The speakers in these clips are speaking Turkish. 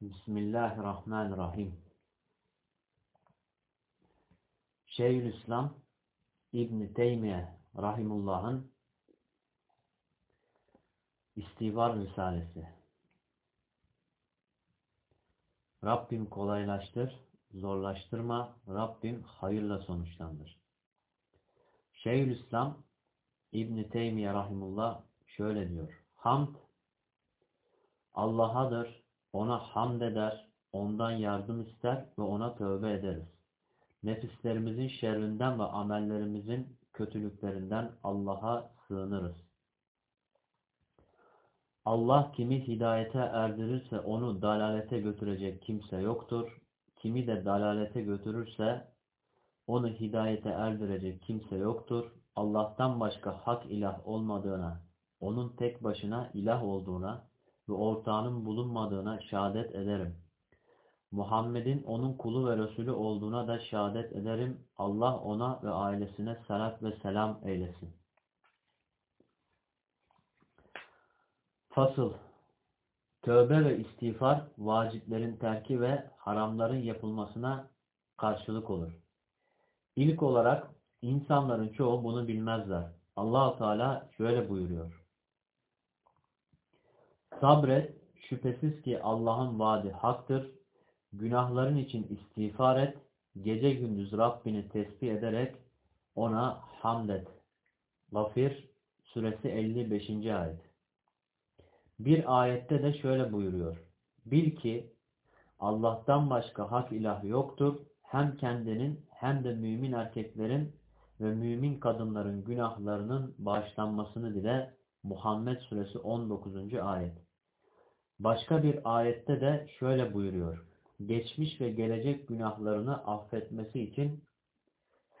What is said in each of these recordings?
Bismillahirrahmanirrahim. Şeyhülislam İbn Teymiye Rahimullah'ın İstivar Risalesi. Rabbim kolaylaştır, zorlaştırma, Rabbim hayırla sonuçlandır. Şeyhülislam İbn Teymiye Rahimullah şöyle diyor. Hamd Allah'adır, ona hamd eder, ondan yardım ister ve ona tövbe ederiz. Nefislerimizin şerrinden ve amellerimizin kötülüklerinden Allah'a sığınırız. Allah kimi hidayete erdirirse onu dalalete götürecek kimse yoktur. Kimi de dalalete götürürse onu hidayete erdirecek kimse yoktur. Allah'tan başka hak ilah olmadığına, onun tek başına ilah olduğuna ve ortağının bulunmadığına şehadet ederim. Muhammed'in onun kulu ve Resulü olduğuna da şehadet ederim. Allah ona ve ailesine salat ve selam eylesin. Fasıl Tövbe ve istiğfar vaciplerin terki ve haramların yapılmasına karşılık olur. İlk olarak insanların çoğu bunu bilmezler. allah Teala şöyle buyuruyor. Sabret, şüphesiz ki Allah'ın vaadi haktır. Günahların için istiğfar et, gece gündüz Rabbini tesbih ederek ona hamd et. Lafir suresi 55. ayet. Bir ayette de şöyle buyuruyor. Bil ki Allah'tan başka hak ilah yoktur. Hem kendinin hem de mümin erkeklerin ve mümin kadınların günahlarının bağışlanmasını dile Muhammed suresi 19. ayet. Başka bir ayette de şöyle buyuruyor. Geçmiş ve gelecek günahlarını affetmesi için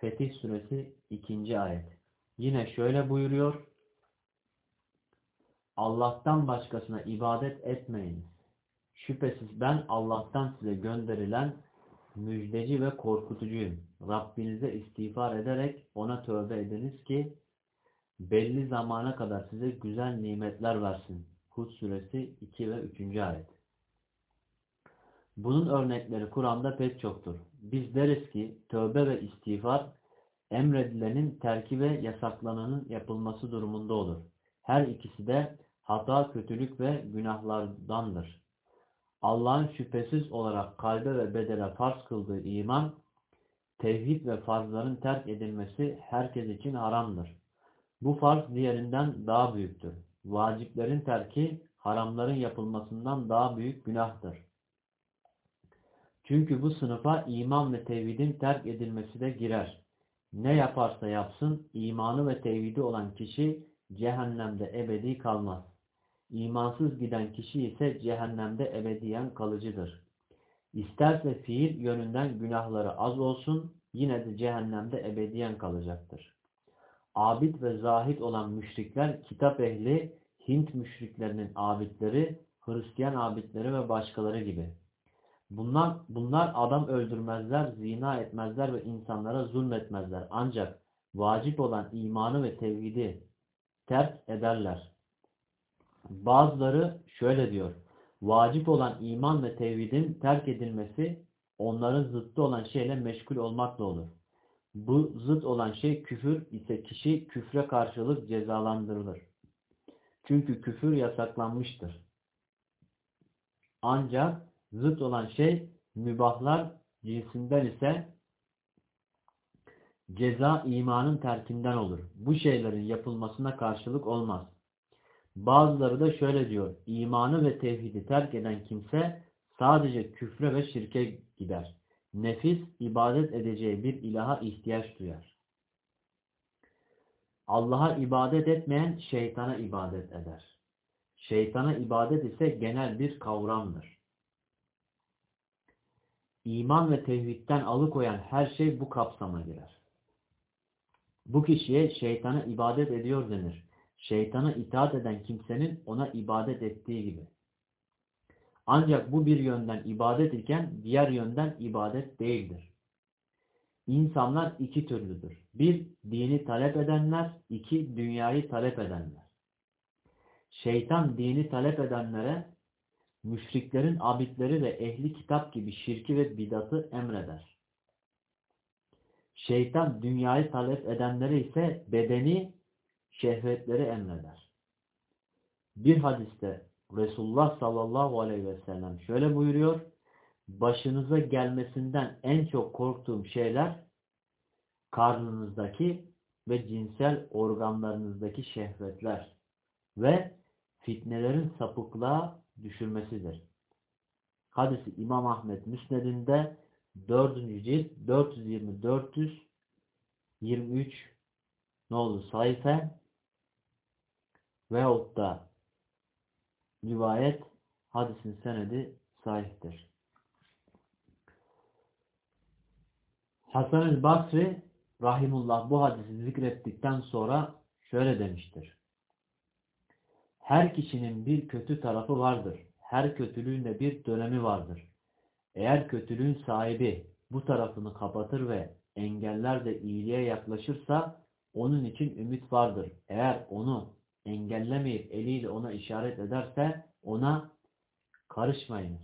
Fetih suresi 2. ayet. Yine şöyle buyuruyor. Allah'tan başkasına ibadet etmeyiniz. Şüphesiz ben Allah'tan size gönderilen müjdeci ve korkutucuyum. Rabbinize istiğfar ederek ona tövbe ediniz ki belli zamana kadar size güzel nimetler versin. Hud suresi 2 ve 3. ayet. Bunun örnekleri Kur'an'da pek çoktur. Biz deriz ki tövbe ve istiğfar emredilenin terki ve yasaklananın yapılması durumunda olur. Her ikisi de hata, kötülük ve günahlardandır. Allah'ın şüphesiz olarak kalbe ve bedele farz kıldığı iman, tevhid ve farzların terk edilmesi herkes için haramdır. Bu farz diğerinden daha büyüktür. Vaciplerin terki, haramların yapılmasından daha büyük günahtır. Çünkü bu sınıfa iman ve tevhidin terk edilmesi de girer. Ne yaparsa yapsın, imanı ve tevhidi olan kişi cehennemde ebedi kalmaz. İmansız giden kişi ise cehennemde ebediyen kalıcıdır. İsterse fiil yönünden günahları az olsun, yine de cehennemde ebediyen kalacaktır. Abid ve zahid olan müşrikler, kitap ehli, Hint müşriklerinin abidleri, Hristiyan abidleri ve başkaları gibi. Bunlar, bunlar adam öldürmezler, zina etmezler ve insanlara zulmetmezler. Ancak vacip olan imanı ve tevhidi terk ederler. Bazıları şöyle diyor. Vacip olan iman ve tevhidin terk edilmesi onların zıttı olan şeyle meşgul olmakla olur. Bu zıt olan şey küfür ise kişi küfre karşılık cezalandırılır. Çünkü küfür yasaklanmıştır. Ancak zıt olan şey mübahlar cinsinden ise ceza imanın terkinden olur. Bu şeylerin yapılmasına karşılık olmaz. Bazıları da şöyle diyor. İmanı ve tevhidi terk eden kimse sadece küfre ve şirke gider. Nefis ibadet edeceği bir ilaha ihtiyaç duyar. Allah'a ibadet etmeyen şeytana ibadet eder. Şeytana ibadet ise genel bir kavramdır. İman ve tevhidden alıkoyan her şey bu kapsama girer. Bu kişiye şeytana ibadet ediyor denir. Şeytana itaat eden kimsenin ona ibadet ettiği gibi. Ancak bu bir yönden ibadet iken diğer yönden ibadet değildir. İnsanlar iki türlüdür. Bir, dini talep edenler. iki dünyayı talep edenler. Şeytan dini talep edenlere müşriklerin abidleri ve ehli kitap gibi şirki ve bidatı emreder. Şeytan dünyayı talep edenlere ise bedeni şehvetleri emreder. Bir hadiste Resulullah sallallahu aleyhi ve sellem şöyle buyuruyor. Başınıza gelmesinden en çok korktuğum şeyler karnınızdaki ve cinsel organlarınızdaki şehvetler ve fitnelerin sapıklığa düşürmesidir. Hadisi İmam Ahmet Müsned'inde 4. cilt 420-423 nolu sayfa veyahut da rivayet hadisin senedi sahiptir. Hasan el Basri Rahimullah bu hadisi zikrettikten sonra şöyle demiştir. Her kişinin bir kötü tarafı vardır. Her kötülüğün de bir dönemi vardır. Eğer kötülüğün sahibi bu tarafını kapatır ve engeller de iyiliğe yaklaşırsa onun için ümit vardır. Eğer onu engellemeyip eliyle ona işaret ederse ona karışmayınız.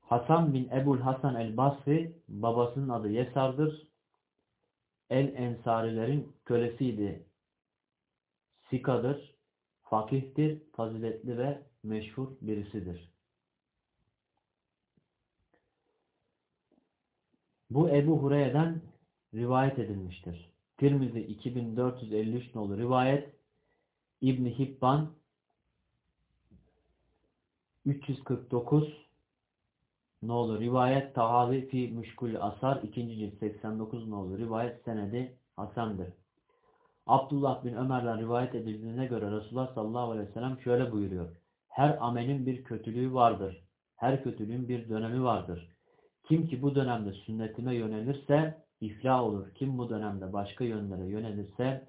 Hasan bin Ebul Hasan el-Basri babasının adı Yesar'dır. El-Ensarilerin kölesiydi. Sikadır, fakihtir, faziletli ve meşhur birisidir. Bu Ebu Hureyre'den rivayet edilmiştir. Tirmizi 2453 nolu rivayet, İbni Hibban 349 nolu rivayet Tahavi fi Müşkül Asar 2. cilt 89 nolu rivayet senedi Hasan'dır. Abdullah bin Ömer'den rivayet edildiğine göre Resulullah sallallahu aleyhi ve sellem şöyle buyuruyor. Her amelin bir kötülüğü vardır. Her kötülüğün bir dönemi vardır. Kim ki bu dönemde sünnetime yönelirse iflah olur. Kim bu dönemde başka yönlere yönelirse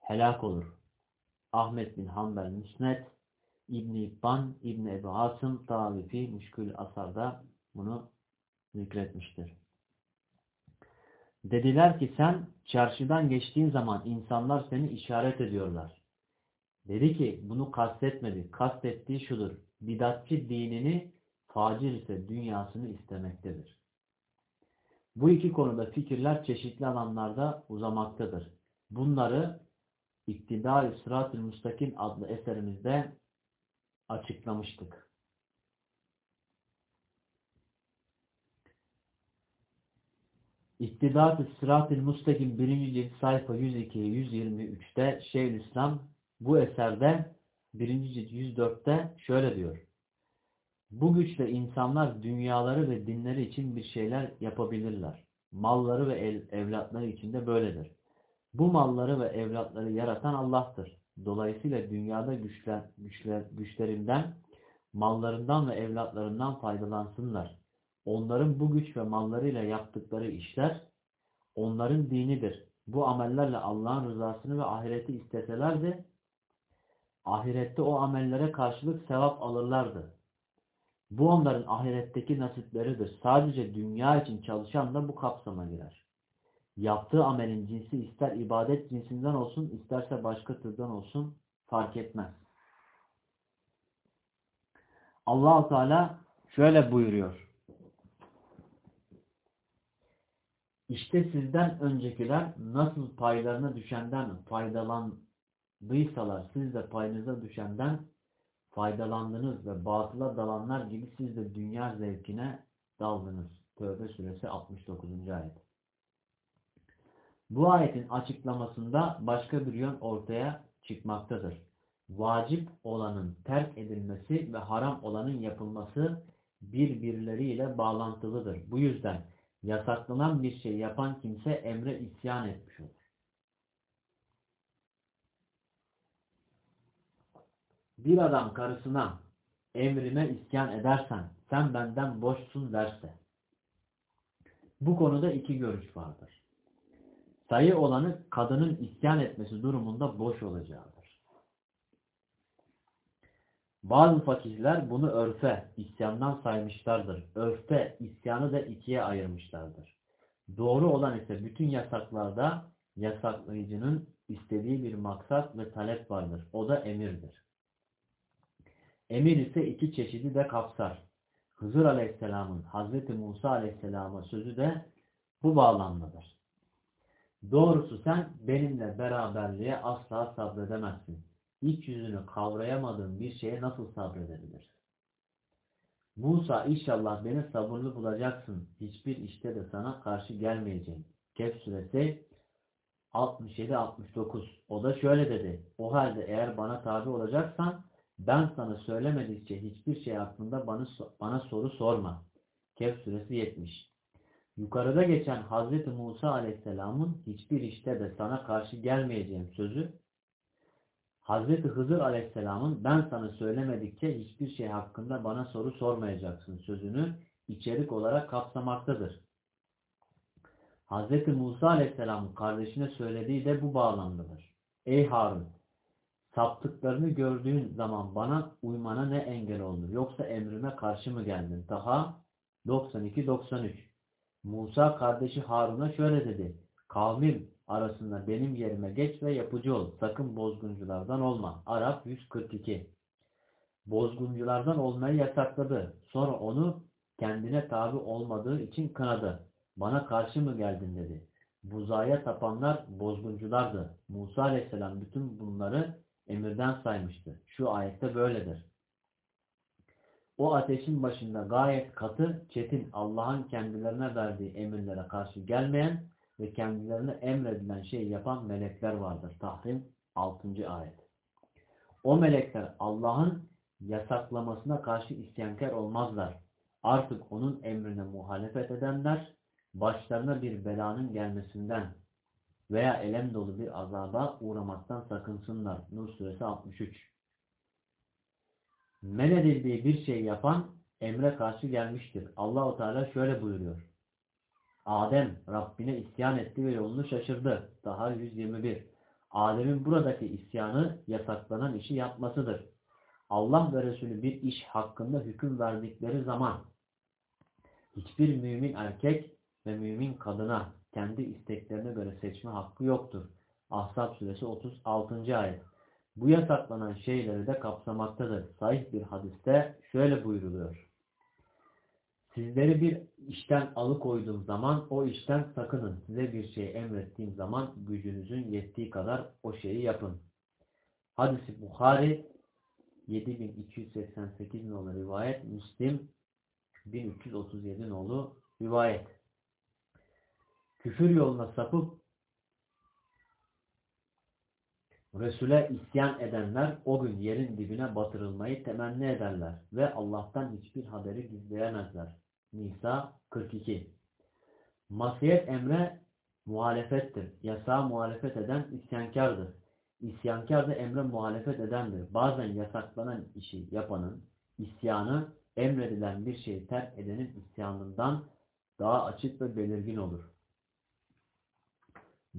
helak olur. Ahmet bin Hanbel Müsnet, İbn-i İbban, İbn-i Ebu Asım, Tavifi, Müşkül Asar'da bunu zikretmiştir. Dediler ki sen çarşıdan geçtiğin zaman insanlar seni işaret ediyorlar. Dedi ki bunu kastetmedi. Kastettiği şudur. Bidatçı dinini, facir ise dünyasını istemektedir. Bu iki konuda fikirler çeşitli alanlarda uzamaktadır. Bunları İktidar-ı Sırat-ı Müstakim adlı eserimizde açıklamıştık. İktidar-ı Sırat-ı Müstakim 1. cilt sayfa 102-123'te Şeyhülislam bu eserde 1. cilt 104'te şöyle diyor. Bu güçle insanlar dünyaları ve dinleri için bir şeyler yapabilirler. Malları ve ev, evlatları için de böyledir. Bu malları ve evlatları yaratan Allah'tır. Dolayısıyla dünyada güçler, güçler, güçlerinden, mallarından ve evlatlarından faydalansınlar. Onların bu güç ve mallarıyla yaptıkları işler onların dinidir. Bu amellerle Allah'ın rızasını ve ahireti isteselerdi, ahirette o amellere karşılık sevap alırlardı. Bu onların ahiretteki nasipleridir. Sadece dünya için çalışan da bu kapsama girer. Yaptığı amelin cinsi ister ibadet cinsinden olsun, isterse başka türden olsun fark etmez. allah Teala şöyle buyuruyor. İşte sizden öncekiler nasıl paylarına düşenden faydalandıysalar siz de payınıza düşenden faydalandınız ve batıla dalanlar gibi siz de dünya zevkine daldınız. Tövbe suresi 69. ayet. Bu ayetin açıklamasında başka bir yön ortaya çıkmaktadır. Vacip olanın terk edilmesi ve haram olanın yapılması birbirleriyle bağlantılıdır. Bu yüzden yasaklanan bir şey yapan kimse emre isyan etmiş olur. Bir adam karısına emrime isyan edersen sen benden boşsun derse bu konuda iki görüş vardır. Sayı olanı kadının isyan etmesi durumunda boş olacağıdır. Bazı fakirler bunu örfe, isyandan saymışlardır. Örfte isyanı da ikiye ayırmışlardır. Doğru olan ise bütün yasaklarda yasaklayıcının istediği bir maksat ve talep vardır. O da emirdir. Emir ise iki çeşidi de kapsar. Hızır Aleyhisselam'ın Hazreti Musa Aleyhisselam'a sözü de bu bağlamdadır. Doğrusu sen benimle beraberliğe asla sabredemezsin. İç yüzünü kavrayamadığın bir şeye nasıl sabredebilirsin? Musa inşallah beni sabırlı bulacaksın. Hiçbir işte de sana karşı gelmeyeceğim. Kehf suresi 67-69 O da şöyle dedi. O halde eğer bana tabi olacaksan ben sana söylemedikçe hiçbir şey hakkında bana, bana soru sorma. Kehf suresi 70 Yukarıda geçen Hazreti Musa aleyhisselamın hiçbir işte de sana karşı gelmeyeceğim sözü Hazreti Hızır aleyhisselamın ben sana söylemedikçe hiçbir şey hakkında bana soru sormayacaksın sözünü içerik olarak kapsamaktadır. Hazreti Musa aleyhisselamın kardeşine söylediği de bu bağlamdadır. Ey Harun! Saptıklarını gördüğün zaman bana uymana ne engel olur? Yoksa emrime karşı mı geldin? Taha 92-93 Musa kardeşi Harun'a şöyle dedi. Kavmim arasında benim yerime geç ve yapıcı ol. Sakın bozgunculardan olma. Arap 142 Bozgunculardan olmayı yasakladı. Sonra onu kendine tabi olmadığı için kınadı. Bana karşı mı geldin dedi. Buzaya tapanlar bozgunculardı. Musa aleyhisselam bütün bunları emirden saymıştı. Şu ayette böyledir. O ateşin başında gayet katı, çetin Allah'ın kendilerine verdiği emirlere karşı gelmeyen ve kendilerine emredilen şey yapan melekler vardır. Tahrim 6. ayet. O melekler Allah'ın yasaklamasına karşı isyankar olmazlar. Artık onun emrine muhalefet edenler başlarına bir belanın gelmesinden veya elem dolu bir azaba uğramaktan sakınsınlar. Nur suresi 63 Men edildiği bir şey yapan emre karşı gelmiştir. Allahu Teala şöyle buyuruyor. Adem Rabbine isyan etti ve yolunu şaşırdı. Daha 121. Adem'in buradaki isyanı yasaklanan işi yapmasıdır. Allah ve Resulü bir iş hakkında hüküm verdikleri zaman hiçbir mümin erkek ve mümin kadına kendi isteklerine göre seçme hakkı yoktur. Ahzab suresi 36. ayet. Bu yasaklanan şeyleri de kapsamaktadır. Sahih bir hadiste şöyle buyruluyor. Sizleri bir işten alıkoyduğum zaman o işten sakının. Size bir şey emrettiğim zaman gücünüzün yettiği kadar o şeyi yapın. Hadisi Bukhari 7288 nolu rivayet, Müslim 1337 nolu rivayet. Küfür yoluna sapıp Resul'e isyan edenler o gün yerin dibine batırılmayı temenni ederler ve Allah'tan hiçbir haberi gizleyemezler. Nisa 42 Masiyet emre muhalefettir. Yasağa muhalefet eden isyankardır. İsyankar da emre muhalefet edendir. Bazen yasaklanan işi yapanın isyanı emredilen bir şeyi terk edenin isyanından daha açık ve belirgin olur.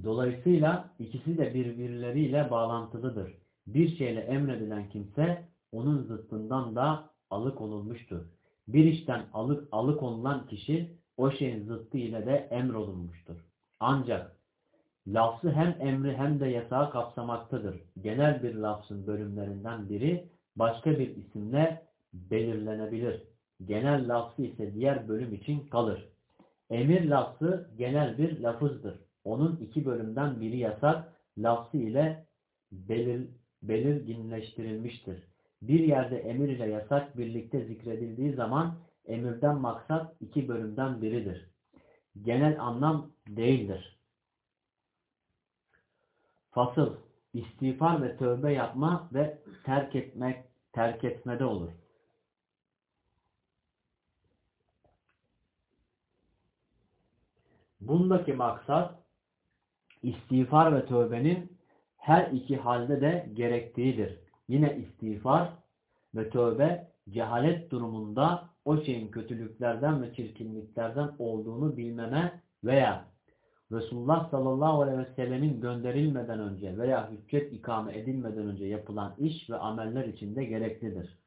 Dolayısıyla ikisi de birbirleriyle bağlantılıdır. Bir şeyle emredilen kimse onun zıttından da alıkonulmuştur. Bir işten alık, alıkonulan kişi o şeyin zıttı ile de emrolunmuştur. Ancak lafzı hem emri hem de yasağı kapsamaktadır. Genel bir lafzın bölümlerinden biri başka bir isimle belirlenebilir. Genel lafzı ise diğer bölüm için kalır. Emir lafzı genel bir lafızdır. Onun iki bölümden biri yasak lafzı ile belir, belirginleştirilmiştir. Bir yerde emir ile yasak birlikte zikredildiği zaman emirden maksat iki bölümden biridir. Genel anlam değildir. Fasıl, istiğfar ve tövbe yapma ve terk etmek, terk etmede olur. Bundaki maksat istiğfar ve tövbenin her iki halde de gerektiğidir. Yine istiğfar ve tövbe cehalet durumunda o şeyin kötülüklerden ve çirkinliklerden olduğunu bilmeme veya Resulullah sallallahu aleyhi ve sellemin gönderilmeden önce veya hüccet ikame edilmeden önce yapılan iş ve ameller için de gereklidir.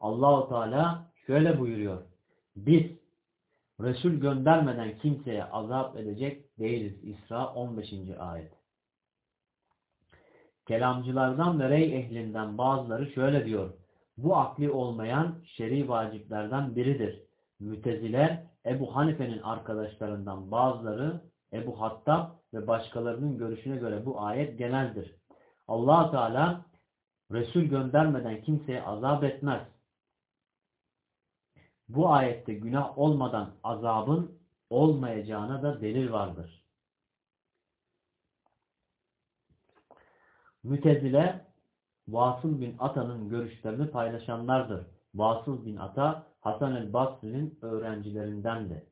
Allahu Teala şöyle buyuruyor. Biz Resul göndermeden kimseye azap edecek değiliz. İsra 15. ayet. Kelamcılardan ve rey ehlinden bazıları şöyle diyor. Bu akli olmayan şer'i vaciplerden biridir. Mütezile Ebu Hanife'nin arkadaşlarından bazıları Ebu Hattab ve başkalarının görüşüne göre bu ayet geneldir. allah Teala Resul göndermeden kimseye azap etmez. Bu ayette günah olmadan azabın olmayacağına da delil vardır. Mütezile Vasıl bin Ata'nın görüşlerini paylaşanlardır. Vasıl bin Ata Hasan el Basri'nin öğrencilerindendi.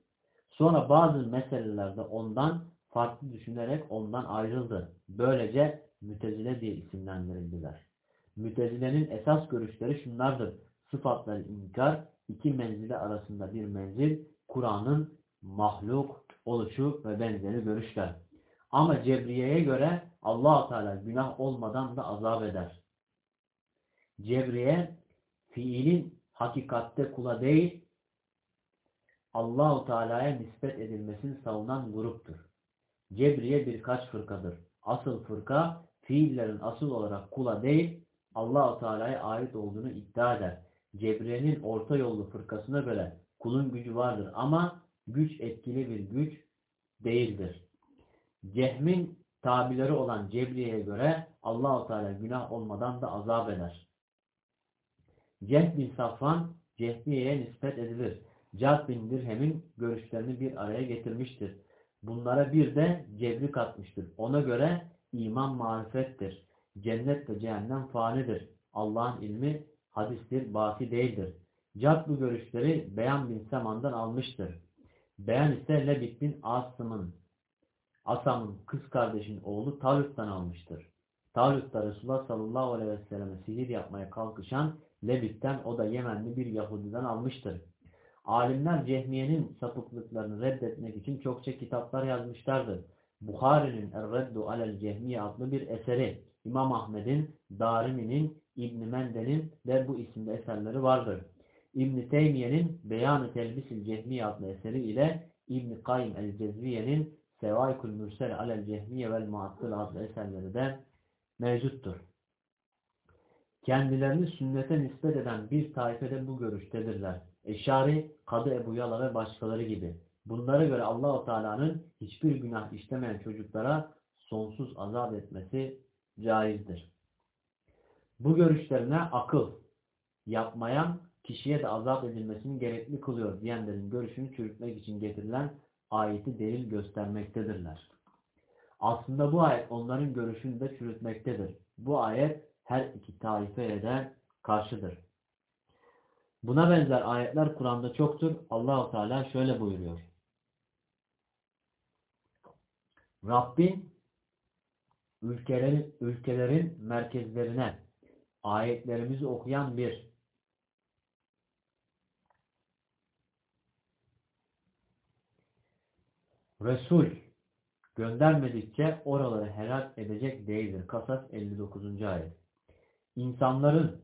Sonra bazı meselelerde ondan farklı düşünerek ondan ayrıldı. Böylece Mütezile diye isimlendirildiler. Mütezilenin esas görüşleri şunlardır. Sıfatları inkar, iki menzile arasında bir menzil, Kur'an'ın mahluk oluşu ve benzeri görüşler. Ama Cebriye'ye göre allah Teala günah olmadan da azap eder. Cebriye fiilin hakikatte kula değil Allahu Teala'ya nispet edilmesini savunan gruptur. Cebriye birkaç fırkadır. Asıl fırka fiillerin asıl olarak kula değil Allahu Teala'ya ait olduğunu iddia eder. Cebriye'nin orta yollu fırkasına göre kulun gücü vardır ama güç etkili bir güç değildir. Cehmin tabileri olan Cebriye'ye göre Allahu Teala günah olmadan da azap eder. Ceh bin Safvan Cehmiye'ye nispet edilir. Cad bin Dirhem'in görüşlerini bir araya getirmiştir. Bunlara bir de cebri katmıştır. Ona göre iman marifettir. Cennet ve cehennem fanidir. Allah'ın ilmi hadistir, baki değildir. Cad bu görüşleri Beyan bin Seman'dan almıştır. Beyan ise Lebit bin Asım'ın Asam'ın kız kardeşinin oğlu Talut'tan almıştır. Talut da Resulullah sallallahu aleyhi ve selleme sihir yapmaya kalkışan Lebit'ten o da Yemenli bir Yahudiden almıştır. Alimler Cehmiye'nin sapıklıklarını reddetmek için çokça kitaplar yazmışlardır. Bukhari'nin Er-Reddu alel Cehmiye adlı bir eseri, İmam Ahmed'in, Darimi'nin, İbn Mende'nin de bu isimde eserleri vardır. İbn Teymiye'nin Beyan-ı Telbisil Cehmiye adlı eseri ile İbn Kayyim el-Cezviye'nin Sevaykul Mürsel alel Cehmiye vel Muattıl adlı eserleri de mevcuttur. Kendilerini sünnete nispet eden bir taifede bu görüştedirler. Eşari, Kadı Ebu Yala ve başkaları gibi. Bunlara göre Allahu Teala'nın hiçbir günah işlemeyen çocuklara sonsuz azap etmesi caizdir. Bu görüşlerine akıl yapmayan kişiye de azap edilmesini gerekli kılıyor diyenlerin görüşünü çürütmek için getirilen ayeti delil göstermektedirler. Aslında bu ayet onların görüşünü de çürütmektedir. Bu ayet her iki taifeye de karşıdır. Buna benzer ayetler Kur'an'da çoktur. Allahu Teala şöyle buyuruyor. Rabbin ülkelerin, ülkelerin merkezlerine ayetlerimizi okuyan bir Resul göndermedikçe oraları helak edecek değildir. Kasas 59. ayet. İnsanların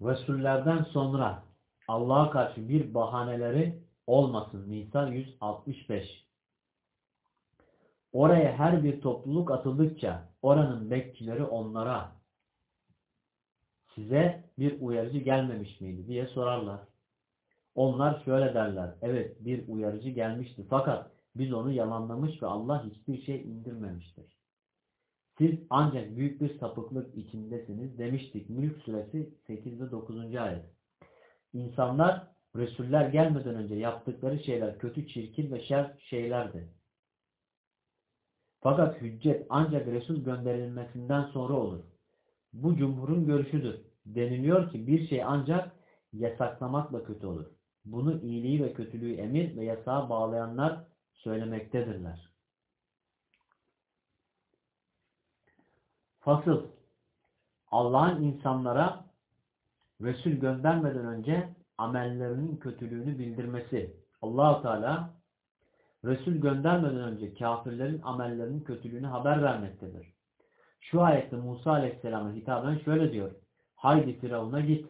Resullerden sonra Allah'a karşı bir bahaneleri olmasın. Nisa 165 Oraya her bir topluluk atıldıkça oranın bekçileri onlara size bir uyarıcı gelmemiş miydi diye sorarlar. Onlar şöyle derler. Evet bir uyarıcı gelmişti fakat biz onu yalanlamış ve Allah hiçbir şey indirmemiştir. Siz ancak büyük bir sapıklık içindesiniz demiştik. Mülk suresi 8 ve 9. ayet. İnsanlar Resuller gelmeden önce yaptıkları şeyler kötü, çirkin ve şer şeylerdi. Fakat hüccet ancak Resul gönderilmesinden sonra olur. Bu cumhurun görüşüdür. Deniliyor ki bir şey ancak yasaklamakla kötü olur. Bunu iyiliği ve kötülüğü emir ve yasağa bağlayanlar söylemektedirler. Fasıl Allah'ın insanlara Resul göndermeden önce amellerinin kötülüğünü bildirmesi. allah Teala Resul göndermeden önce kafirlerin amellerinin kötülüğünü haber vermektedir. Şu ayette Musa Aleyhisselam'a hitaben şöyle diyor. Haydi Firavun'a git.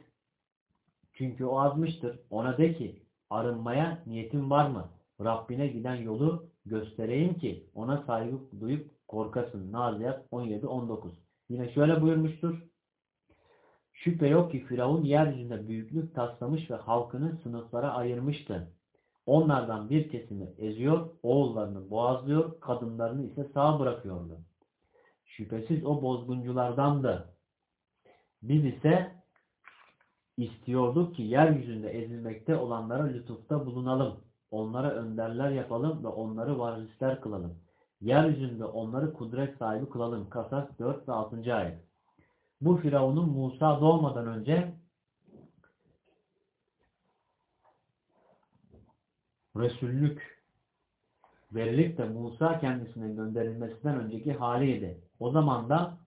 Çünkü o azmıştır. Ona de ki arınmaya niyetin var mı? Rabbine giden yolu göstereyim ki ona saygı duyup korkasın. Naziyat 17-19 Yine şöyle buyurmuştur. Şüphe yok ki Firavun yeryüzünde büyüklük taslamış ve halkını sınıflara ayırmıştı. Onlardan bir kesimi eziyor, oğullarını boğazlıyor, kadınlarını ise sağ bırakıyordu. Şüphesiz o bozgunculardandı. Biz ise istiyorduk ki yeryüzünde ezilmekte olanlara lütufta bulunalım. Onlara önderler yapalım ve onları varisler kılalım. Yeryüzünde onları kudret sahibi kılalım. Kasas 4 ve 6. ayet. Bu Firavun'un Musa doğmadan önce Resullük verilip de Musa kendisine gönderilmesinden önceki haliydi. O zaman da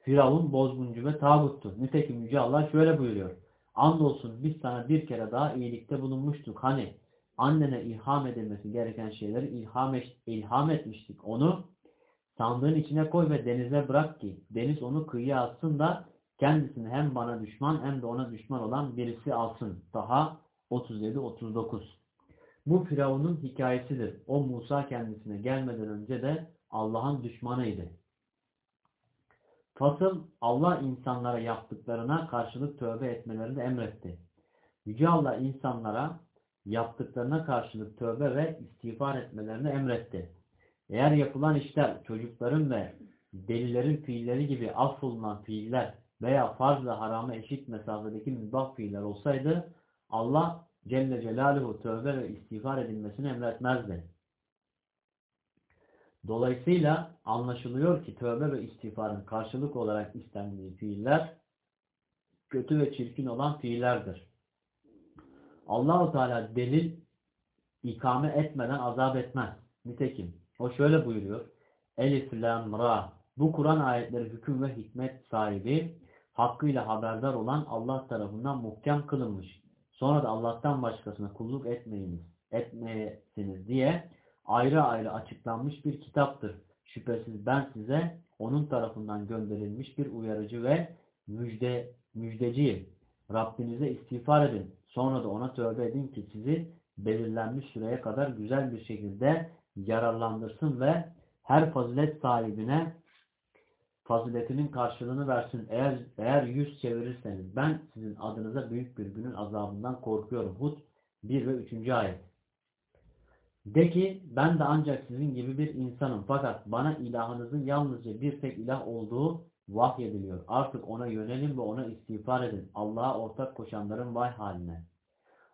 Firavun bozguncu ve tağuttu. Nitekim Yüce Allah şöyle buyuruyor. Andolsun biz sana bir kere daha iyilikte bulunmuştuk. Hani annene ilham edilmesi gereken şeyleri ilham, et, ilham etmiştik. Onu sandığın içine koy ve denize bırak ki deniz onu kıyıya atsın da kendisini hem bana düşman hem de ona düşman olan birisi alsın. Daha 37-39 Bu Firavun'un hikayesidir. O Musa kendisine gelmeden önce de Allah'ın düşmanıydı. Fasıl Allah insanlara yaptıklarına karşılık tövbe etmelerini emretti. Yüce Allah insanlara yaptıklarına karşılık tövbe ve istiğfar etmelerini emretti. Eğer yapılan işler çocukların ve delilerin fiilleri gibi affolunan fiiller veya farzla harama eşit mesafedeki mübah fiiller olsaydı Allah Celle Celaluhu tövbe ve istiğfar edilmesini emretmezdi. Dolayısıyla anlaşılıyor ki tövbe ve istiğfarın karşılık olarak istendiği fiiller kötü ve çirkin olan fiillerdir. Allahu Teala delil ikame etmeden azap etmez. Nitekim o şöyle buyuruyor. Elif, lam, ra. Bu Kur'an ayetleri hüküm ve hikmet sahibi, hakkıyla haberdar olan Allah tarafından muhkem kılınmış. Sonra da Allah'tan başkasına kulluk etmeyiniz, etmeyesiniz diye ayrı ayrı açıklanmış bir kitaptır. Şüphesiz ben size onun tarafından gönderilmiş bir uyarıcı ve müjde, müjdeciyim. Rabbinize istiğfar edin. Sonra da ona tövbe edin ki sizi belirlenmiş süreye kadar güzel bir şekilde yararlandırsın ve her fazilet sahibine faziletinin karşılığını versin. Eğer, eğer yüz çevirirseniz ben sizin adınıza büyük bir günün azabından korkuyorum. Hud 1 ve 3. ayet. De ki ben de ancak sizin gibi bir insanım fakat bana ilahınızın yalnızca bir tek ilah olduğu vahyediliyor. Artık ona yönelin ve ona istiğfar edin. Allah'a ortak koşanların vay haline.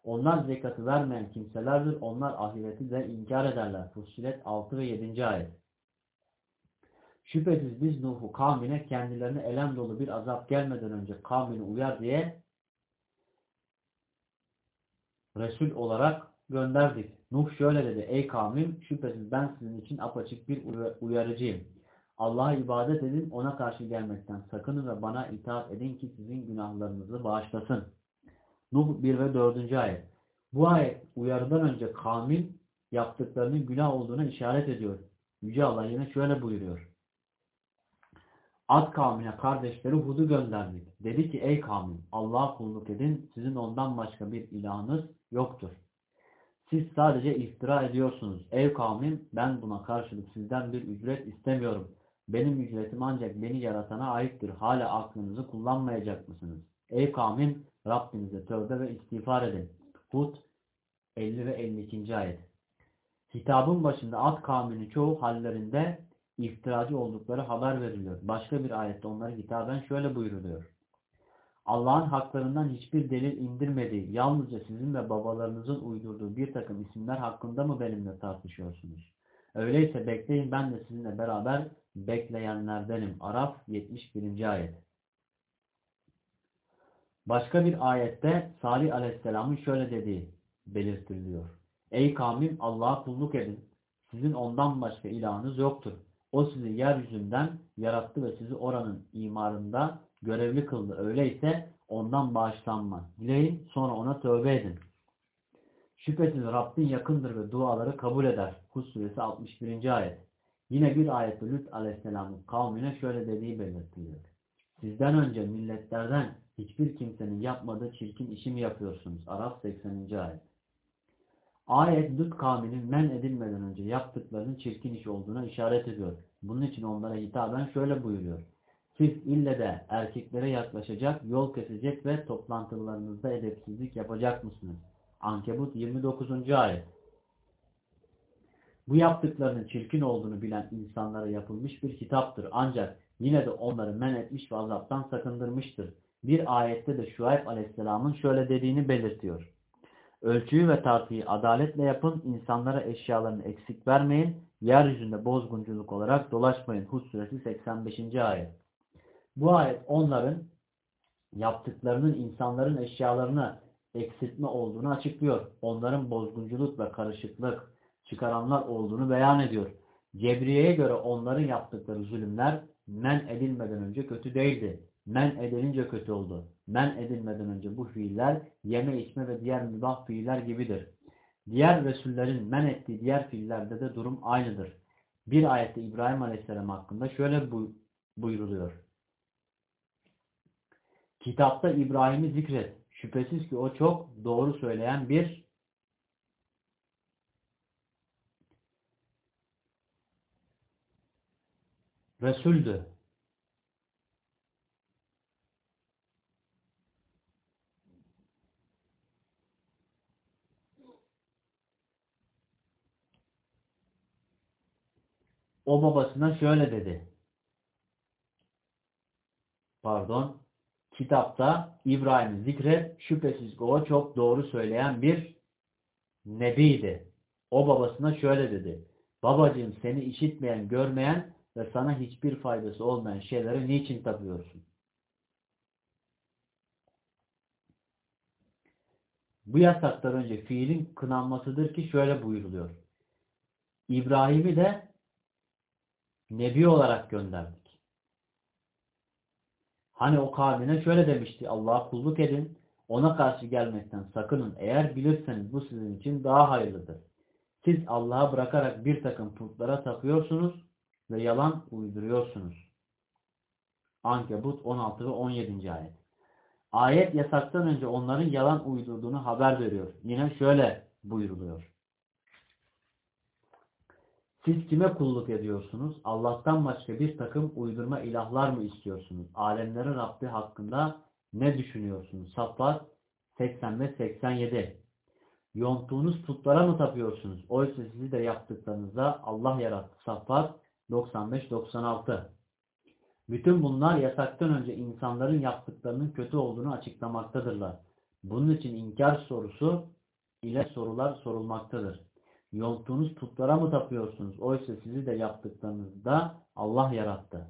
Onlar zekatı vermeyen kimselerdir. Onlar ahireti de inkar ederler. Fussilet 6 ve 7. ayet. Şüphesiz biz Nuh'u kavmine kendilerine elem dolu bir azap gelmeden önce kavmini uyar diye Resul olarak gönderdik. Nuh şöyle dedi. Ey kavmim şüphesiz ben sizin için apaçık bir uyarıcıyım. Allah'a ibadet edin, ona karşı gelmekten sakının ve bana itaat edin ki sizin günahlarınızı bağışlasın. Nuh 1 ve 4. ayet. Bu ayet uyarıdan önce kavmin yaptıklarının günah olduğuna işaret ediyor. Yüce Allah yine şöyle buyuruyor. Ad kavmine kardeşleri Hud'u gönderdik. Dedi ki ey kavmim Allah'a kulluk edin. Sizin ondan başka bir ilahınız yoktur. Siz sadece iftira ediyorsunuz. Ey kavmim ben buna karşılık sizden bir ücret istemiyorum. Benim ücretim ancak beni yaratana aittir. Hala aklınızı kullanmayacak mısınız? Ey kavmim Rabbinize tövbe ve istiğfar edin. Hud 50 ve 52. ayet. Hitabın başında Ad kavminin çoğu hallerinde iftiracı oldukları haber veriliyor. Başka bir ayette onlara hitaben şöyle buyuruluyor. Allah'ın haklarından hiçbir delil indirmediği, yalnızca sizin ve babalarınızın uydurduğu bir takım isimler hakkında mı benimle tartışıyorsunuz? Öyleyse bekleyin ben de sizinle beraber bekleyenlerdenim. Araf 71. ayet. Başka bir ayette Salih Aleyhisselam'ın şöyle dediği belirtiliyor. Ey kavmim Allah'a kulluk edin. Sizin ondan başka ilahınız yoktur. O sizi yeryüzünden yarattı ve sizi oranın imarında görevli kıldı. Öyleyse ondan bağışlanma. Dileyin sonra ona tövbe edin. Şüphesiz Rabbin yakındır ve duaları kabul eder. Hud suresi 61. ayet. Yine bir ayette Lüt aleyhisselamın kavmine şöyle dediği belirtiliyor. Sizden önce milletlerden hiçbir kimsenin yapmadığı çirkin işi mi yapıyorsunuz? Arap 80. ayet. Ayet Lut kavminin men edilmeden önce yaptıklarının çirkin iş olduğuna işaret ediyor. Bunun için onlara hitaben şöyle buyuruyor. Siz ille de erkeklere yaklaşacak, yol kesecek ve toplantılarınızda edepsizlik yapacak mısınız? Ankebut 29. ayet. Bu yaptıklarının çirkin olduğunu bilen insanlara yapılmış bir kitaptır. Ancak yine de onları men etmiş ve azaptan sakındırmıştır. Bir ayette de Şuayb Aleyhisselam'ın şöyle dediğini belirtiyor. Ölçüyü ve tartıyı adaletle yapın, insanlara eşyalarını eksik vermeyin, yeryüzünde bozgunculuk olarak dolaşmayın. Hud suresi 85. ayet. Bu ayet onların yaptıklarının insanların eşyalarını eksiltme olduğunu açıklıyor. Onların bozgunculuk ve karışıklık çıkaranlar olduğunu beyan ediyor. Cebriye'ye göre onların yaptıkları zulümler men edilmeden önce kötü değildi. Men edilince kötü oldu. Men edilmeden önce bu fiiller yeme içme ve diğer mübah fiiller gibidir. Diğer Resullerin men ettiği diğer fiillerde de durum aynıdır. Bir ayette İbrahim Aleyhisselam hakkında şöyle buyruluyor. Kitapta İbrahim'i zikret. Şüphesiz ki o çok doğru söyleyen bir Resuldü. O babasına şöyle dedi. Pardon. Kitapta İbrahim'i zikret. Şüphesiz o çok doğru söyleyen bir nebiydi. O babasına şöyle dedi. Babacığım seni işitmeyen, görmeyen ve sana hiçbir faydası olmayan şeylere niçin tapıyorsun? Bu yasaklar önce fiilin kınanmasıdır ki şöyle buyuruluyor. İbrahim'i de Nebi olarak gönderdik. Hani o kavmine şöyle demişti. Allah'a kulluk edin. Ona karşı gelmekten sakının. Eğer bilirseniz bu sizin için daha hayırlıdır. Siz Allah'a bırakarak bir takım putlara tapıyorsunuz ve yalan uyduruyorsunuz. Ankebut 16 ve 17. ayet. Ayet yasaktan önce onların yalan uydurduğunu haber veriyor. Yine şöyle buyuruluyor. Siz kime kulluk ediyorsunuz? Allah'tan başka bir takım uydurma ilahlar mı istiyorsunuz? Alemlerin Rabbi hakkında ne düşünüyorsunuz? Saflar 80 ve 87. Yontuğunuz putlara mı tapıyorsunuz? Oysa sizi de yaptıklarınızda Allah yarattı. Saflar 95-96. Bütün bunlar yasaktan önce insanların yaptıklarının kötü olduğunu açıklamaktadırlar. Bunun için inkar sorusu ile sorular sorulmaktadır. Yoltuğunuz putlara mı tapıyorsunuz? Oysa sizi de yaptıklarınızda Allah yarattı.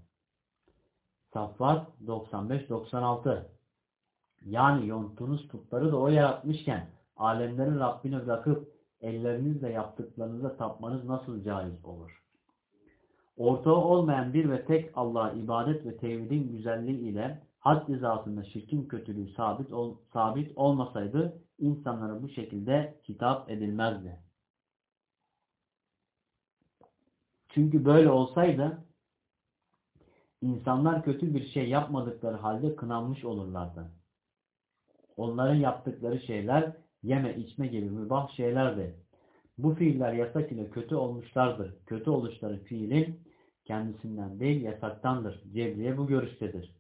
Safvat 95-96 Yani yonttuğunuz putları da O yaratmışken alemlerin Rabbini bırakıp ellerinizle yaptıklarınıza tapmanız nasıl caiz olur? Ortağı olmayan bir ve tek Allah'a ibadet ve tevhidin güzelliği ile had izasında şirkin kötülüğü sabit, ol, sabit olmasaydı insanlara bu şekilde hitap edilmezdi. Çünkü böyle olsaydı insanlar kötü bir şey yapmadıkları halde kınanmış olurlardı. Onların yaptıkları şeyler yeme içme gibi mübah şeylerdi. Bu fiiller yasak ile kötü olmuşlardır. Kötü oluşları fiilin kendisinden değil yasaktandır. Cebriye bu görüştedir.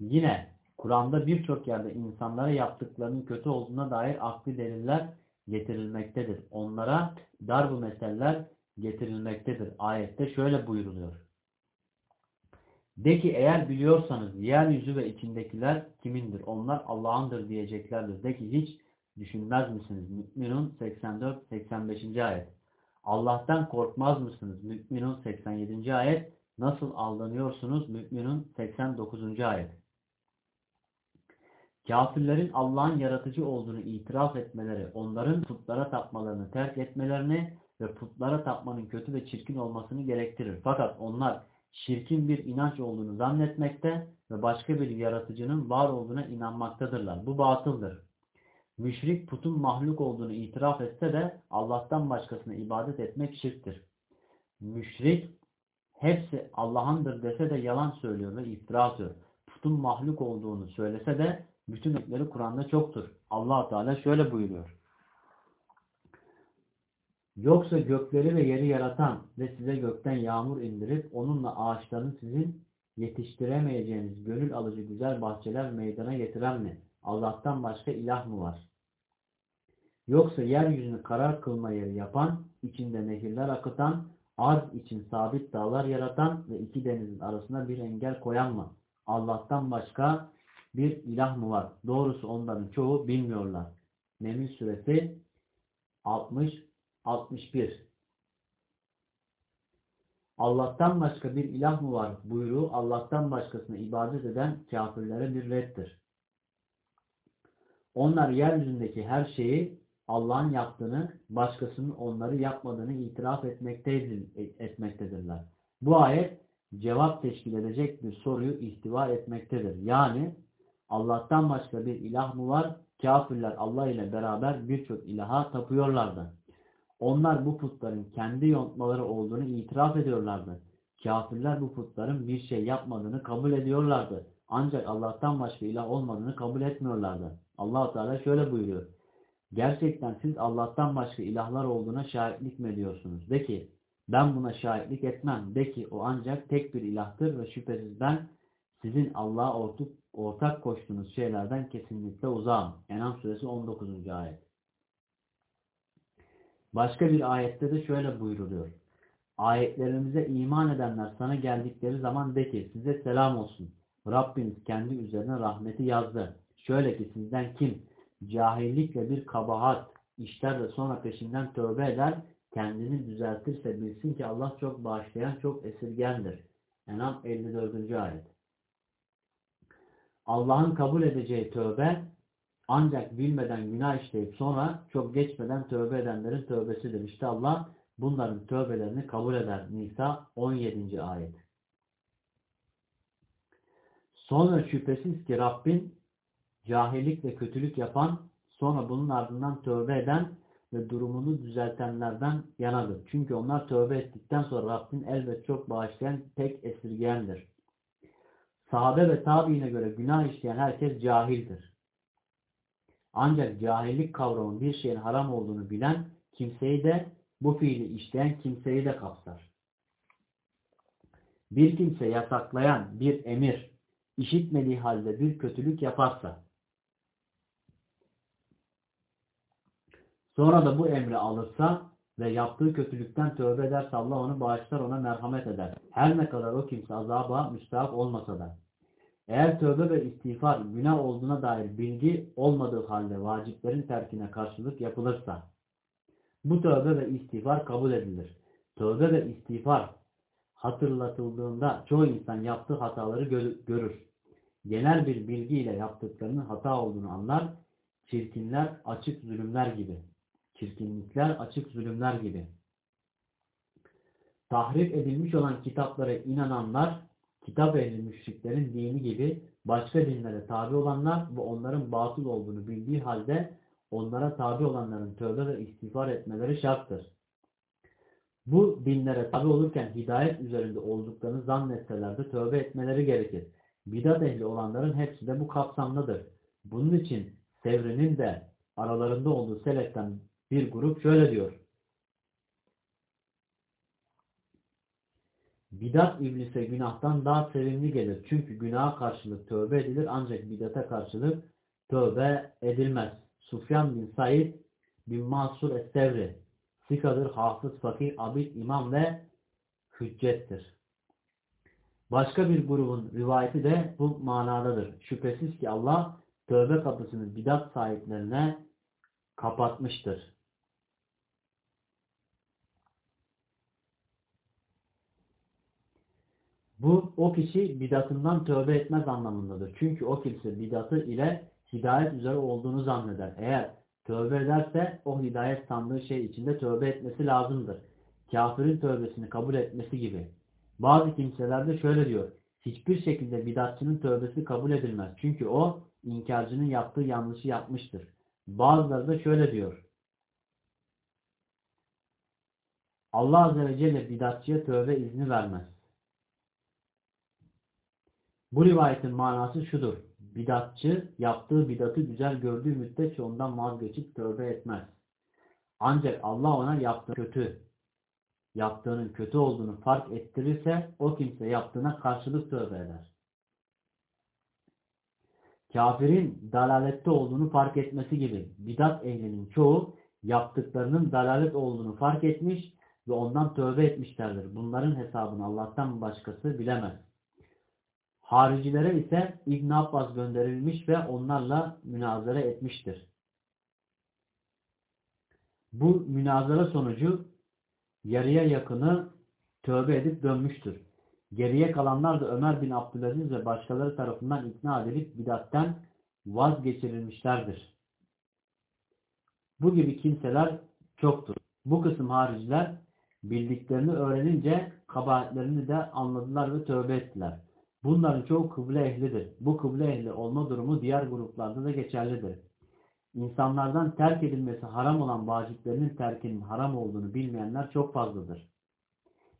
Yine Kur'an'da birçok yerde insanlara yaptıklarının kötü olduğuna dair akli deliller getirilmektedir. Onlara darbu meseller getirilmektedir. Ayette şöyle buyuruluyor. De ki eğer biliyorsanız yeryüzü ve içindekiler kimindir? Onlar Allah'ındır diyeceklerdir. De ki hiç düşünmez misiniz? Mü'minun 84-85. ayet. Allah'tan korkmaz mısınız? Mü'minun 87. ayet. Nasıl aldanıyorsunuz? Mü'minun 89. ayet. Kafirlerin Allah'ın yaratıcı olduğunu itiraf etmeleri, onların putlara tapmalarını terk etmelerini ve putlara tapmanın kötü ve çirkin olmasını gerektirir. Fakat onlar şirkin bir inanç olduğunu zannetmekte ve başka bir yaratıcının var olduğuna inanmaktadırlar. Bu batıldır. Müşrik putun mahluk olduğunu itiraf etse de Allah'tan başkasına ibadet etmek şirktir. Müşrik hepsi Allah'ındır dese de yalan söylüyor ve iftira atıyor. Putun mahluk olduğunu söylese de bütün hükümleri Kur'an'da çoktur. allah Teala şöyle buyuruyor. Yoksa gökleri ve yeri yaratan ve size gökten yağmur indirip onunla ağaçlarını sizin yetiştiremeyeceğiniz gönül alıcı güzel bahçeler meydana getiren mi? Allah'tan başka ilah mı var? Yoksa yeryüzünü karar kılma yeri yapan, içinde nehirler akıtan, arz için sabit dağlar yaratan ve iki denizin arasına bir engel koyan mı? Allah'tan başka bir ilah mı var? Doğrusu onların çoğu bilmiyorlar. Neml suresi 60-61 Allah'tan başka bir ilah mı var buyruğu Allah'tan başkasına ibadet eden kafirlere bir reddir. Onlar yeryüzündeki her şeyi Allah'ın yaptığını, başkasının onları yapmadığını itiraf etmektedirler. Bu ayet cevap teşkil edecek bir soruyu ihtiva etmektedir. Yani Allah'tan başka bir ilah mı var? Kafirler Allah ile beraber birçok ilaha tapıyorlardı. Onlar bu putların kendi yontmaları olduğunu itiraf ediyorlardı. Kafirler bu putların bir şey yapmadığını kabul ediyorlardı. Ancak Allah'tan başka ilah olmadığını kabul etmiyorlardı. allah Teala şöyle buyuruyor. Gerçekten siz Allah'tan başka ilahlar olduğuna şahitlik mi ediyorsunuz? De ki ben buna şahitlik etmem. De ki o ancak tek bir ilahtır ve şüphesiz ben sizin Allah'a ortak, ortak koştuğunuz şeylerden kesinlikle uzağım. Enam suresi 19. ayet. Başka bir ayette de şöyle buyruluyor. Ayetlerimize iman edenler sana geldikleri zaman de ki size selam olsun. Rabbiniz kendi üzerine rahmeti yazdı. Şöyle ki sizden kim cahillikle bir kabahat işler ve sonra peşinden tövbe eder, kendini düzeltirse bilsin ki Allah çok bağışlayan, çok esirgendir. Enam 54. ayet. Allah'ın kabul edeceği tövbe ancak bilmeden günah işleyip sonra çok geçmeden tövbe edenlerin tövbesidir. İşte Allah bunların tövbelerini kabul eder. Nisa 17. ayet. Sonra şüphesiz ki Rabbin cahillik ve kötülük yapan, sonra bunun ardından tövbe eden ve durumunu düzeltenlerden yanadır. Çünkü onlar tövbe ettikten sonra Rabbin elbet çok bağışlayan, pek esirgeyendir. Sahabe ve tabiine göre günah işleyen herkes cahildir. Ancak cahillik kavramı bir şeyin haram olduğunu bilen kimseyi de bu fiili işleyen kimseyi de kapsar. Bir kimse yasaklayan bir emir işitmediği halde bir kötülük yaparsa sonra da bu emri alırsa ve yaptığı kötülükten tövbe ederse Allah onu bağışlar ona merhamet eder. Her ne kadar o kimse azaba müstahak olmasa da. Eğer tövbe ve istiğfar günah olduğuna dair bilgi olmadığı halde vaciplerin terkine karşılık yapılırsa bu tövbe ve istiğfar kabul edilir. Tövbe ve istiğfar hatırlatıldığında çoğu insan yaptığı hataları görür. Genel bir bilgiyle yaptıklarının hata olduğunu anlar. Çirkinler açık zulümler gibi. Çirkinlikler açık zulümler gibi. Tahrip edilmiş olan kitaplara inananlar kitap ehli müşriklerin dini gibi başka dinlere tabi olanlar ve onların batıl olduğunu bildiği halde onlara tabi olanların tövbe ve istiğfar etmeleri şarttır. Bu dinlere tabi olurken hidayet üzerinde olduklarını zannetseler de tövbe etmeleri gerekir. Bidat ehli olanların hepsi de bu kapsamdadır. Bunun için Sevri'nin de aralarında olduğu seleften bir grup şöyle diyor. Bidat iblise günahtan daha sevimli gelir. Çünkü günaha karşılık tövbe edilir ancak bidata karşılık tövbe edilmez. Sufyan bin Said bin Mansur Es-Sevri Sikadır, hafız, fakir, abid, imam ve hüccettir. Başka bir grubun rivayeti de bu manadadır. Şüphesiz ki Allah tövbe kapısını bidat sahiplerine kapatmıştır. Bu o kişi bidatından tövbe etmez anlamındadır. Çünkü o kimse bidatı ile hidayet üzere olduğunu zanneder. Eğer tövbe ederse o hidayet sandığı şey içinde tövbe etmesi lazımdır. Kafirin tövbesini kabul etmesi gibi. Bazı kimseler de şöyle diyor. Hiçbir şekilde bidatçının tövbesi kabul edilmez. Çünkü o inkarcının yaptığı yanlışı yapmıştır. Bazıları da şöyle diyor. Allah Azze ve Celle bidatçıya tövbe izni vermez. Bu rivayetin manası şudur. Bidatçı yaptığı bidatı güzel gördüğü müddetçe ondan vazgeçip tövbe etmez. Ancak Allah ona yaptığı kötü, yaptığının kötü olduğunu fark ettirirse o kimse yaptığına karşılık tövbe eder. Kafirin dalalette olduğunu fark etmesi gibi bidat ehlinin çoğu yaptıklarının dalalet olduğunu fark etmiş ve ondan tövbe etmişlerdir. Bunların hesabını Allah'tan başkası bilemez. Haricilere ise İbn Abbas gönderilmiş ve onlarla münazara etmiştir. Bu münazara sonucu yarıya yakını tövbe edip dönmüştür. Geriye kalanlar da Ömer bin Abdülaziz ve başkaları tarafından ikna edilip bidatten vazgeçirilmişlerdir. Bu gibi kimseler çoktur. Bu kısım hariciler bildiklerini öğrenince kabahatlerini de anladılar ve tövbe ettiler. Bunların çoğu kıble ehlidir. Bu kıble ehli olma durumu diğer gruplarda da geçerlidir. İnsanlardan terk edilmesi haram olan vaciplerinin terkinin haram olduğunu bilmeyenler çok fazladır.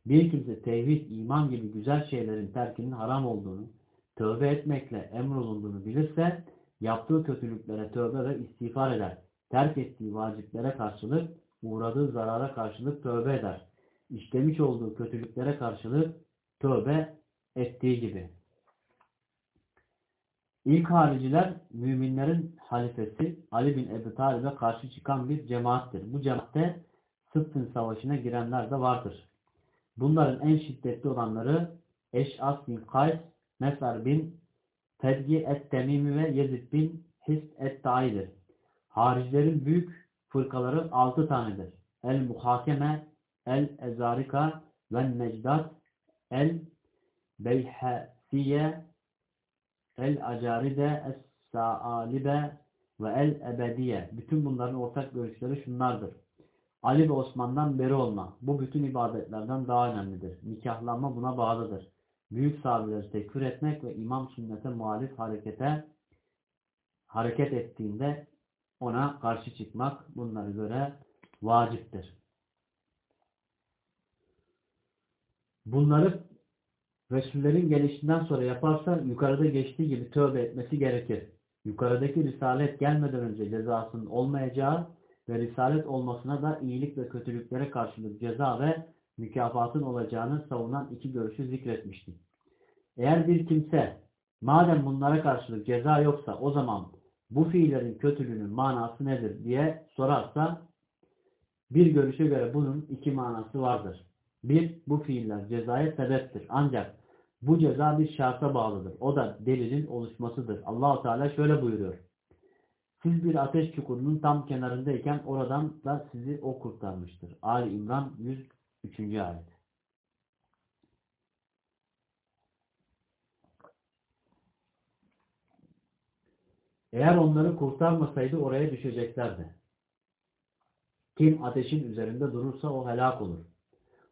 Bir kimse tevhid, iman gibi güzel şeylerin terkinin haram olduğunu, tövbe etmekle emrolunduğunu bilirse, yaptığı kötülüklere tövbe ve istiğfar eder. Terk ettiği vaciplere karşılık, uğradığı zarara karşılık tövbe eder. İşlemiş olduğu kötülüklere karşılık tövbe ettiği gibi. İlk hariciler müminlerin halifesi Ali bin Ebu Talib'e karşı çıkan bir cemaattir. Bu cemaatte Sıffın Savaşı'na girenler de vardır. Bunların en şiddetli olanları Eş'as bin Kays, Mesar bin Tedgi et-Temimi ve Yezid bin His et-Ta'idir. Haricilerin büyük fırkaları altı tanedir. El-Muhakeme, El-Ezarika ve Necdat, El-Beyhasiye, El-Acaride, Es-Saalibe ve El-Ebediye. Bütün bunların ortak görüşleri şunlardır. Ali ve Osman'dan beri olma. Bu bütün ibadetlerden daha önemlidir. Nikahlanma buna bağlıdır. Büyük sahabeleri tekfir etmek ve imam sünnete muhalif harekete hareket ettiğinde ona karşı çıkmak bunlara göre vaciptir. Bunları Resullerin gelişinden sonra yaparsa yukarıda geçtiği gibi tövbe etmesi gerekir. Yukarıdaki risalet gelmeden önce cezasının olmayacağı ve risalet olmasına da iyilik ve kötülüklere karşılık ceza ve mükafatın olacağını savunan iki görüşü zikretmiştik. Eğer bir kimse madem bunlara karşılık ceza yoksa o zaman bu fiillerin kötülüğünün manası nedir diye sorarsa bir görüşe göre bunun iki manası vardır. Bir, bu fiiller cezaya sebeptir. Ancak bu ceza bir şarta bağlıdır. O da delilin oluşmasıdır. Allahu Teala şöyle buyuruyor. Siz bir ateş çukurunun tam kenarındayken oradan da sizi o kurtarmıştır. Ali İmran 103. ayet. Eğer onları kurtarmasaydı oraya düşeceklerdi. Kim ateşin üzerinde durursa o helak olur.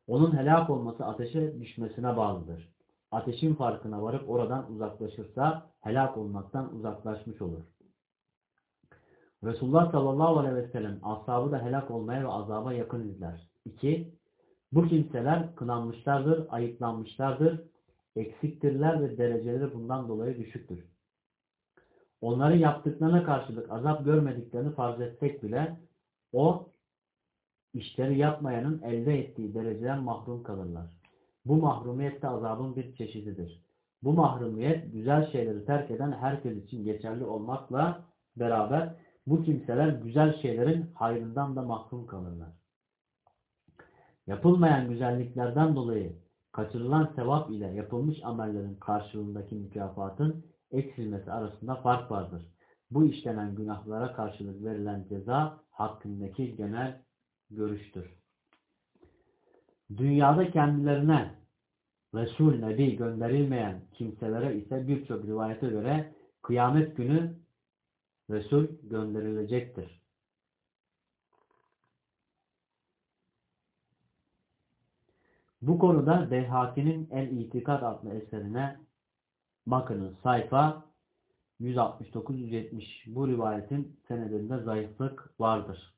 Onun helak olması ateşe düşmesine bağlıdır. Ateşin farkına varıp oradan uzaklaşırsa helak olmaktan uzaklaşmış olur. Resulullah sallallahu aleyhi ve sellem ashabı da helak olmaya ve azaba yakın izler. 2. Bu kimseler kınanmışlardır, ayıplanmışlardır, eksiktirler ve dereceleri bundan dolayı düşüktür. Onların yaptıklarına karşılık azap görmediklerini farz etsek bile o işleri yapmayanın elde ettiği dereceden mahrum kalırlar. Bu mahrumiyet de azabın bir çeşididir. Bu mahrumiyet güzel şeyleri terk eden herkes için geçerli olmakla beraber bu kimseler güzel şeylerin hayrından da mahrum kalırlar. Yapılmayan güzelliklerden dolayı kaçırılan sevap ile yapılmış amellerin karşılığındaki mükafatın eksilmesi arasında fark vardır. Bu işlenen günahlara karşılık verilen ceza hakkındaki genel görüştür. Dünyada kendilerine Resul, Nebi gönderilmeyen kimselere ise birçok rivayete göre kıyamet günü Resul gönderilecektir. Bu konuda Beyhaki'nin El-İtikad adlı eserine bakınız. Sayfa 169-170 bu rivayetin senedinde zayıflık vardır.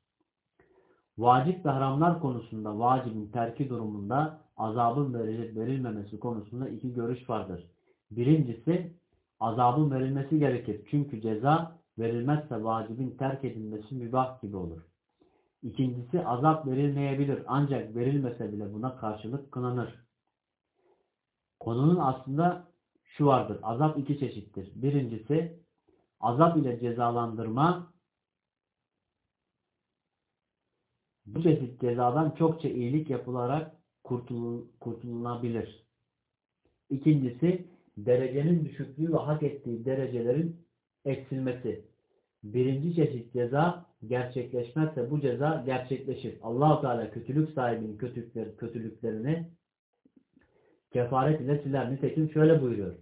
Vacip ve haramlar konusunda vacibin terki durumunda azabın verilip verilmemesi konusunda iki görüş vardır. Birincisi azabın verilmesi gerekir. Çünkü ceza verilmezse vacibin terk edilmesi mübah gibi olur. İkincisi azap verilmeyebilir ancak verilmese bile buna karşılık kınanır. Konunun aslında şu vardır. Azap iki çeşittir. Birincisi azap ile cezalandırma bu çeşit cezadan çokça iyilik yapılarak kurtulun, kurtulunabilir. İkincisi derecenin düşüklüğü ve hak ettiği derecelerin eksilmesi. Birinci çeşit ceza gerçekleşmezse bu ceza gerçekleşir. allah Teala kötülük sahibinin kötülükler, kötülüklerini kefaret ile siler. Nitekim şöyle buyuruyor.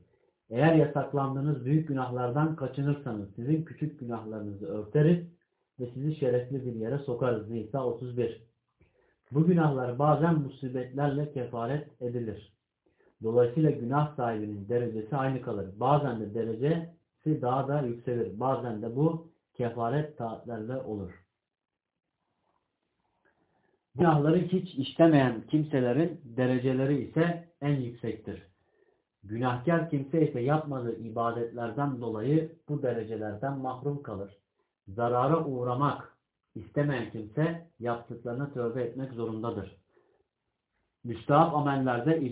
Eğer yasaklandığınız büyük günahlardan kaçınırsanız sizin küçük günahlarınızı örteriz ve sizi şerefli bir yere sokarız. Nisa 31 Bu günahlar bazen musibetlerle kefaret edilir. Dolayısıyla günah sahibinin derecesi aynı kalır. Bazen de derecesi daha da yükselir. Bazen de bu kefaret taatlerle olur. Günahları hiç işlemeyen kimselerin dereceleri ise en yüksektir. Günahkar kimse ise yapmadığı ibadetlerden dolayı bu derecelerden mahrum kalır. Zarara uğramak istemeyen kimse yaptıklarına tövbe etmek zorundadır. Müstahap amellerde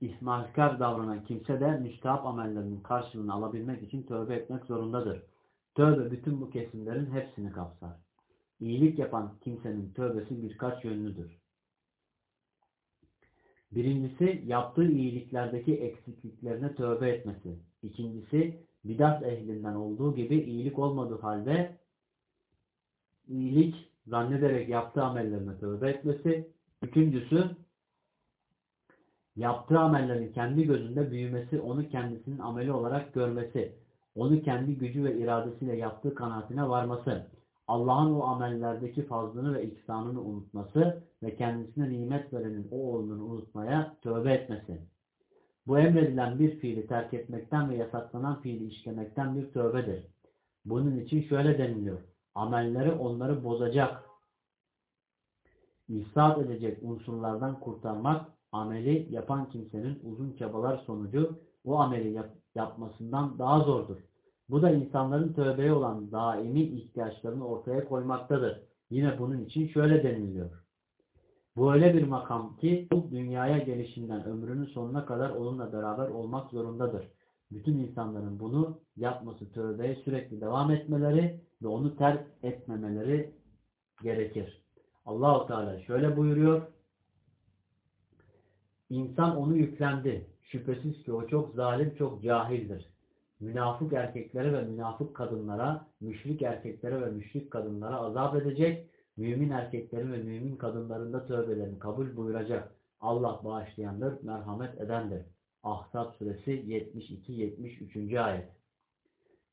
ihmalkar davranan kimse de müstahap amellerinin karşılığını alabilmek için tövbe etmek zorundadır. Tövbe bütün bu kesimlerin hepsini kapsar. İyilik yapan kimsenin tövbesi birkaç yönlüdür. Birincisi yaptığı iyiliklerdeki eksikliklerine tövbe etmesi. İkincisi bidat ehlinden olduğu gibi iyilik olmadığı halde iyilik zannederek yaptığı amellerine tövbe etmesi. Üçüncüsü yaptığı amellerin kendi gözünde büyümesi, onu kendisinin ameli olarak görmesi, onu kendi gücü ve iradesiyle yaptığı kanaatine varması, Allah'ın o amellerdeki fazlını ve ihsanını unutması ve kendisine nimet verenin o oğlunu unutmaya tövbe etmesi. Bu emredilen bir fiili terk etmekten ve yasaklanan fiili işlemekten bir tövbedir. Bunun için şöyle deniliyor. Amelleri onları bozacak, ifsad edecek unsurlardan kurtarmak, ameli yapan kimsenin uzun çabalar sonucu o ameli yap yapmasından daha zordur. Bu da insanların tövbeye olan daimi ihtiyaçlarını ortaya koymaktadır. Yine bunun için şöyle deniliyor. Bu öyle bir makam ki bu dünyaya gelişinden ömrünün sonuna kadar onunla beraber olmak zorundadır. Bütün insanların bunu yapması tövbeye sürekli devam etmeleri ve onu terk etmemeleri gerekir. Allahu Teala şöyle buyuruyor. İnsan onu yüklendi. Şüphesiz ki o çok zalim, çok cahildir münafık erkeklere ve münafık kadınlara, müşrik erkeklere ve müşrik kadınlara azap edecek, mümin erkeklerin ve mümin kadınların da tövbelerini kabul buyuracak. Allah bağışlayandır, merhamet edendir. Ahzab suresi 72-73. ayet.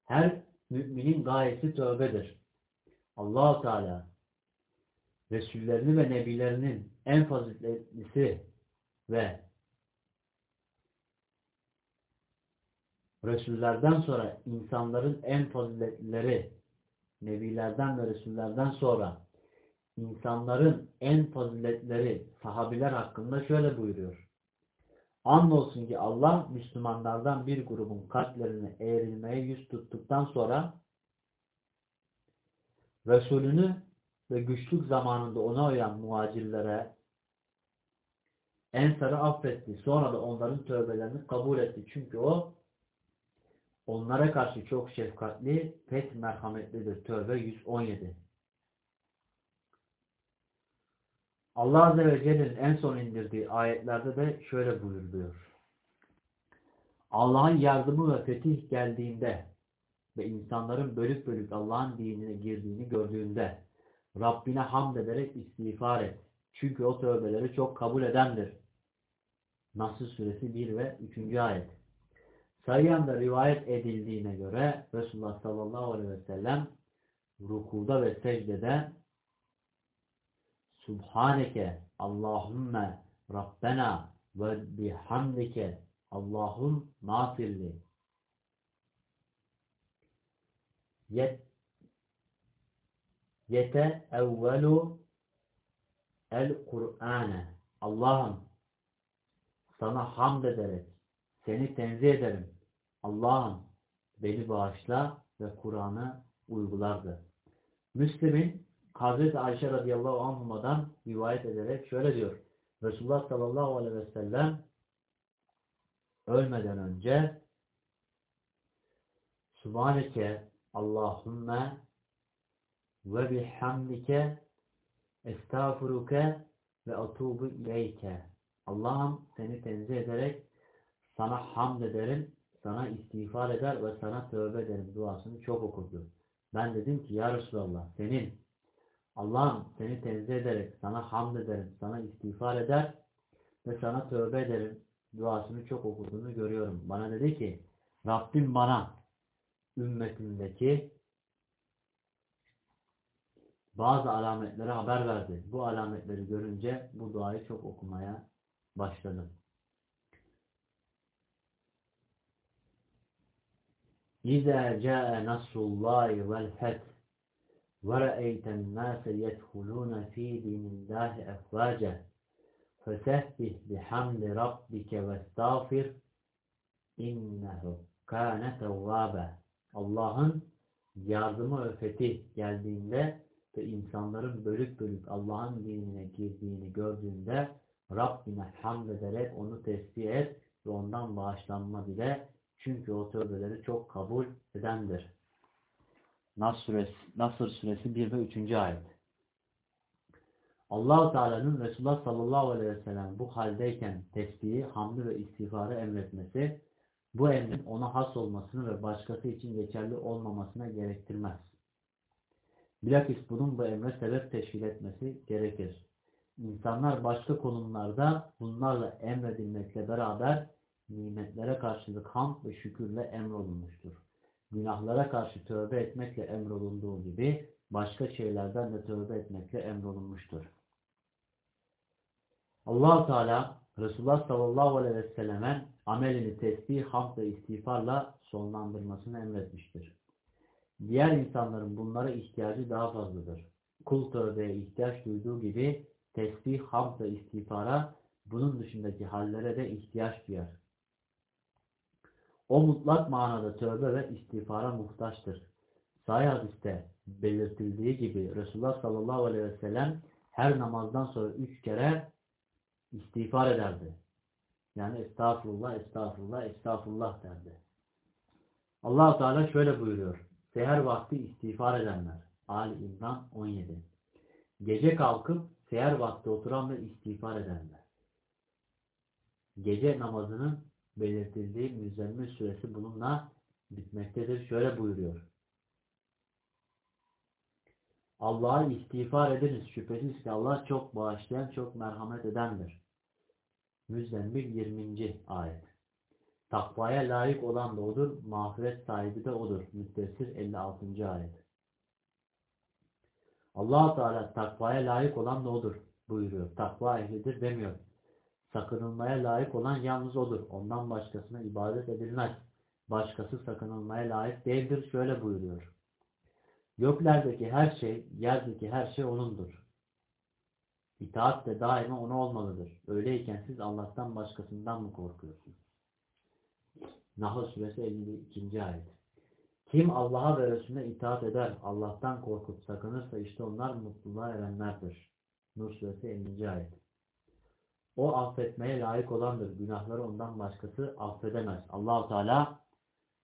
Her müminin gayesi tövbedir. allah Teala Resullerini ve Nebilerinin en faziletlisi ve Resullerden sonra insanların en faziletleri, Nebilerden ve Resullerden sonra insanların en faziletleri sahabiler hakkında şöyle buyuruyor. Andolsun ki Allah Müslümanlardan bir grubun kalplerini eğrilmeye yüz tuttuktan sonra Resulünü ve güçlük zamanında ona uyan muhacirlere Ensar'ı affetti. Sonra da onların tövbelerini kabul etti. Çünkü o Onlara karşı çok şefkatli, pek merhametlidir. Tövbe 117. Allah Azze ve Celle'nin en son indirdiği ayetlerde de şöyle buyuruyor. Allah'ın yardımı ve fetih geldiğinde ve insanların bölük bölük Allah'ın dinine girdiğini gördüğünde Rabbine hamd ederek istiğfar et. Çünkü o tövbeleri çok kabul edendir. Nasıl suresi 1 ve 3. ayet. Sayyan'da rivayet edildiğine göre Resulullah sallallahu aleyhi ve sellem rukuda ve secdede Subhaneke Allahümme Rabbena ve bihamdike Allahum mağfirli Yet Yete evvelu el Kur'ane. Allah'ım sana hamd ederek seni tenzih ederim. Allah'ım beni bağışla ve Kur'an'ı uygulardı. Müslim'in Hazreti Ayşe radıyallahu anhuma'dan rivayet ederek şöyle diyor. Resulullah sallallahu aleyhi ve sellem ölmeden önce Subhaneke Allahümme ve bihamdike estağfuruke ve atubu ileyke. Allah'ım seni tenzih ederek sana hamd ederim, sana istiğfar eder ve sana tövbe ederim duasını çok okurdu. Ben dedim ki ya Resulallah senin Allah'ım seni tenzih ederek sana hamd ederim, sana istiğfar eder ve sana tövbe ederim duasını çok okuduğunu görüyorum. Bana dedi ki Rabbim bana ümmetindeki bazı alametleri haber verdi. Bu alametleri görünce bu duayı çok okumaya başladım. İzâ câe nasrullâhi vel feth re'eyten nâse yedhulûne fî dinillâhi efvâce fesebbih bihamdi rabbike ve estağfir innehu kâne tevvâbe Allah'ın yardımı ve fetih geldiğinde ve insanların bölük bölük Allah'ın dinine girdiğini gördüğünde Rabbine hamd ederek onu tesbih et ve ondan bağışlanma dile. Çünkü o tövbeleri çok kabul edendir. Nasr suresi, Nasr suresi 1 ve 3. ayet. allah Teala'nın Resulullah sallallahu aleyhi ve sellem bu haldeyken tesbihi, hamdi ve istiğfarı emretmesi, bu emrin ona has olmasını ve başkası için geçerli olmamasına gerektirmez. Bilakis bunun bu emre sebep teşkil etmesi gerekir. İnsanlar başka konumlarda bunlarla emredilmekle beraber nimetlere karşılık hamd ve şükürle emrolunmuştur. Günahlara karşı tövbe etmekle emrolunduğu gibi başka şeylerden de tövbe etmekle emrolunmuştur. allah Teala Resulullah sallallahu aleyhi ve selleme amelini tesbih, hamd ve istiğfarla sonlandırmasını emretmiştir. Diğer insanların bunlara ihtiyacı daha fazladır. Kul tövbeye ihtiyaç duyduğu gibi tesbih, hamd ve istiğfara bunun dışındaki hallere de ihtiyaç duyar. O mutlak manada tövbe ve istiğfara muhtaçtır. Sahih hadiste belirtildiği gibi Resulullah sallallahu aleyhi ve sellem her namazdan sonra üç kere istiğfar ederdi. Yani estağfurullah, estağfurullah, estağfurullah derdi. allah Teala şöyle buyuruyor. Seher vakti istiğfar edenler. Ali İmran 17. Gece kalkıp seher vakti oturan ve istiğfar edenler. Gece namazının belirtildiği müzzemmil süresi bununla bitmektedir. Şöyle buyuruyor. Allah'a istiğfar ediniz. Şüphesiz ki Allah çok bağışlayan, çok merhamet edendir. Müzzemmil 20. ayet. Takvaya layık olan da odur, mağfiret sahibi de odur. Müddessir 56. ayet. allah Teala takvaya layık olan da odur buyuruyor. Takva ehlidir demiyor. Sakınılmaya layık olan yalnız odur. Ondan başkasına ibadet edilmez. Başkası sakınılmaya layık değildir. Şöyle buyuruyor. Göklerdeki her şey, yerdeki her şey O'nundur. İtaat de daima O'na olmalıdır. Öyleyken siz Allah'tan başkasından mı korkuyorsunuz? Nahl suresi 52. ayet. Kim Allah'a ve Resulüne itaat eder, Allah'tan korkup sakınırsa işte onlar mutluluğa erenlerdir. Nur suresi 50. ayet. O affetmeye layık olandır. Günahları ondan başkası affedemez. Allahu Teala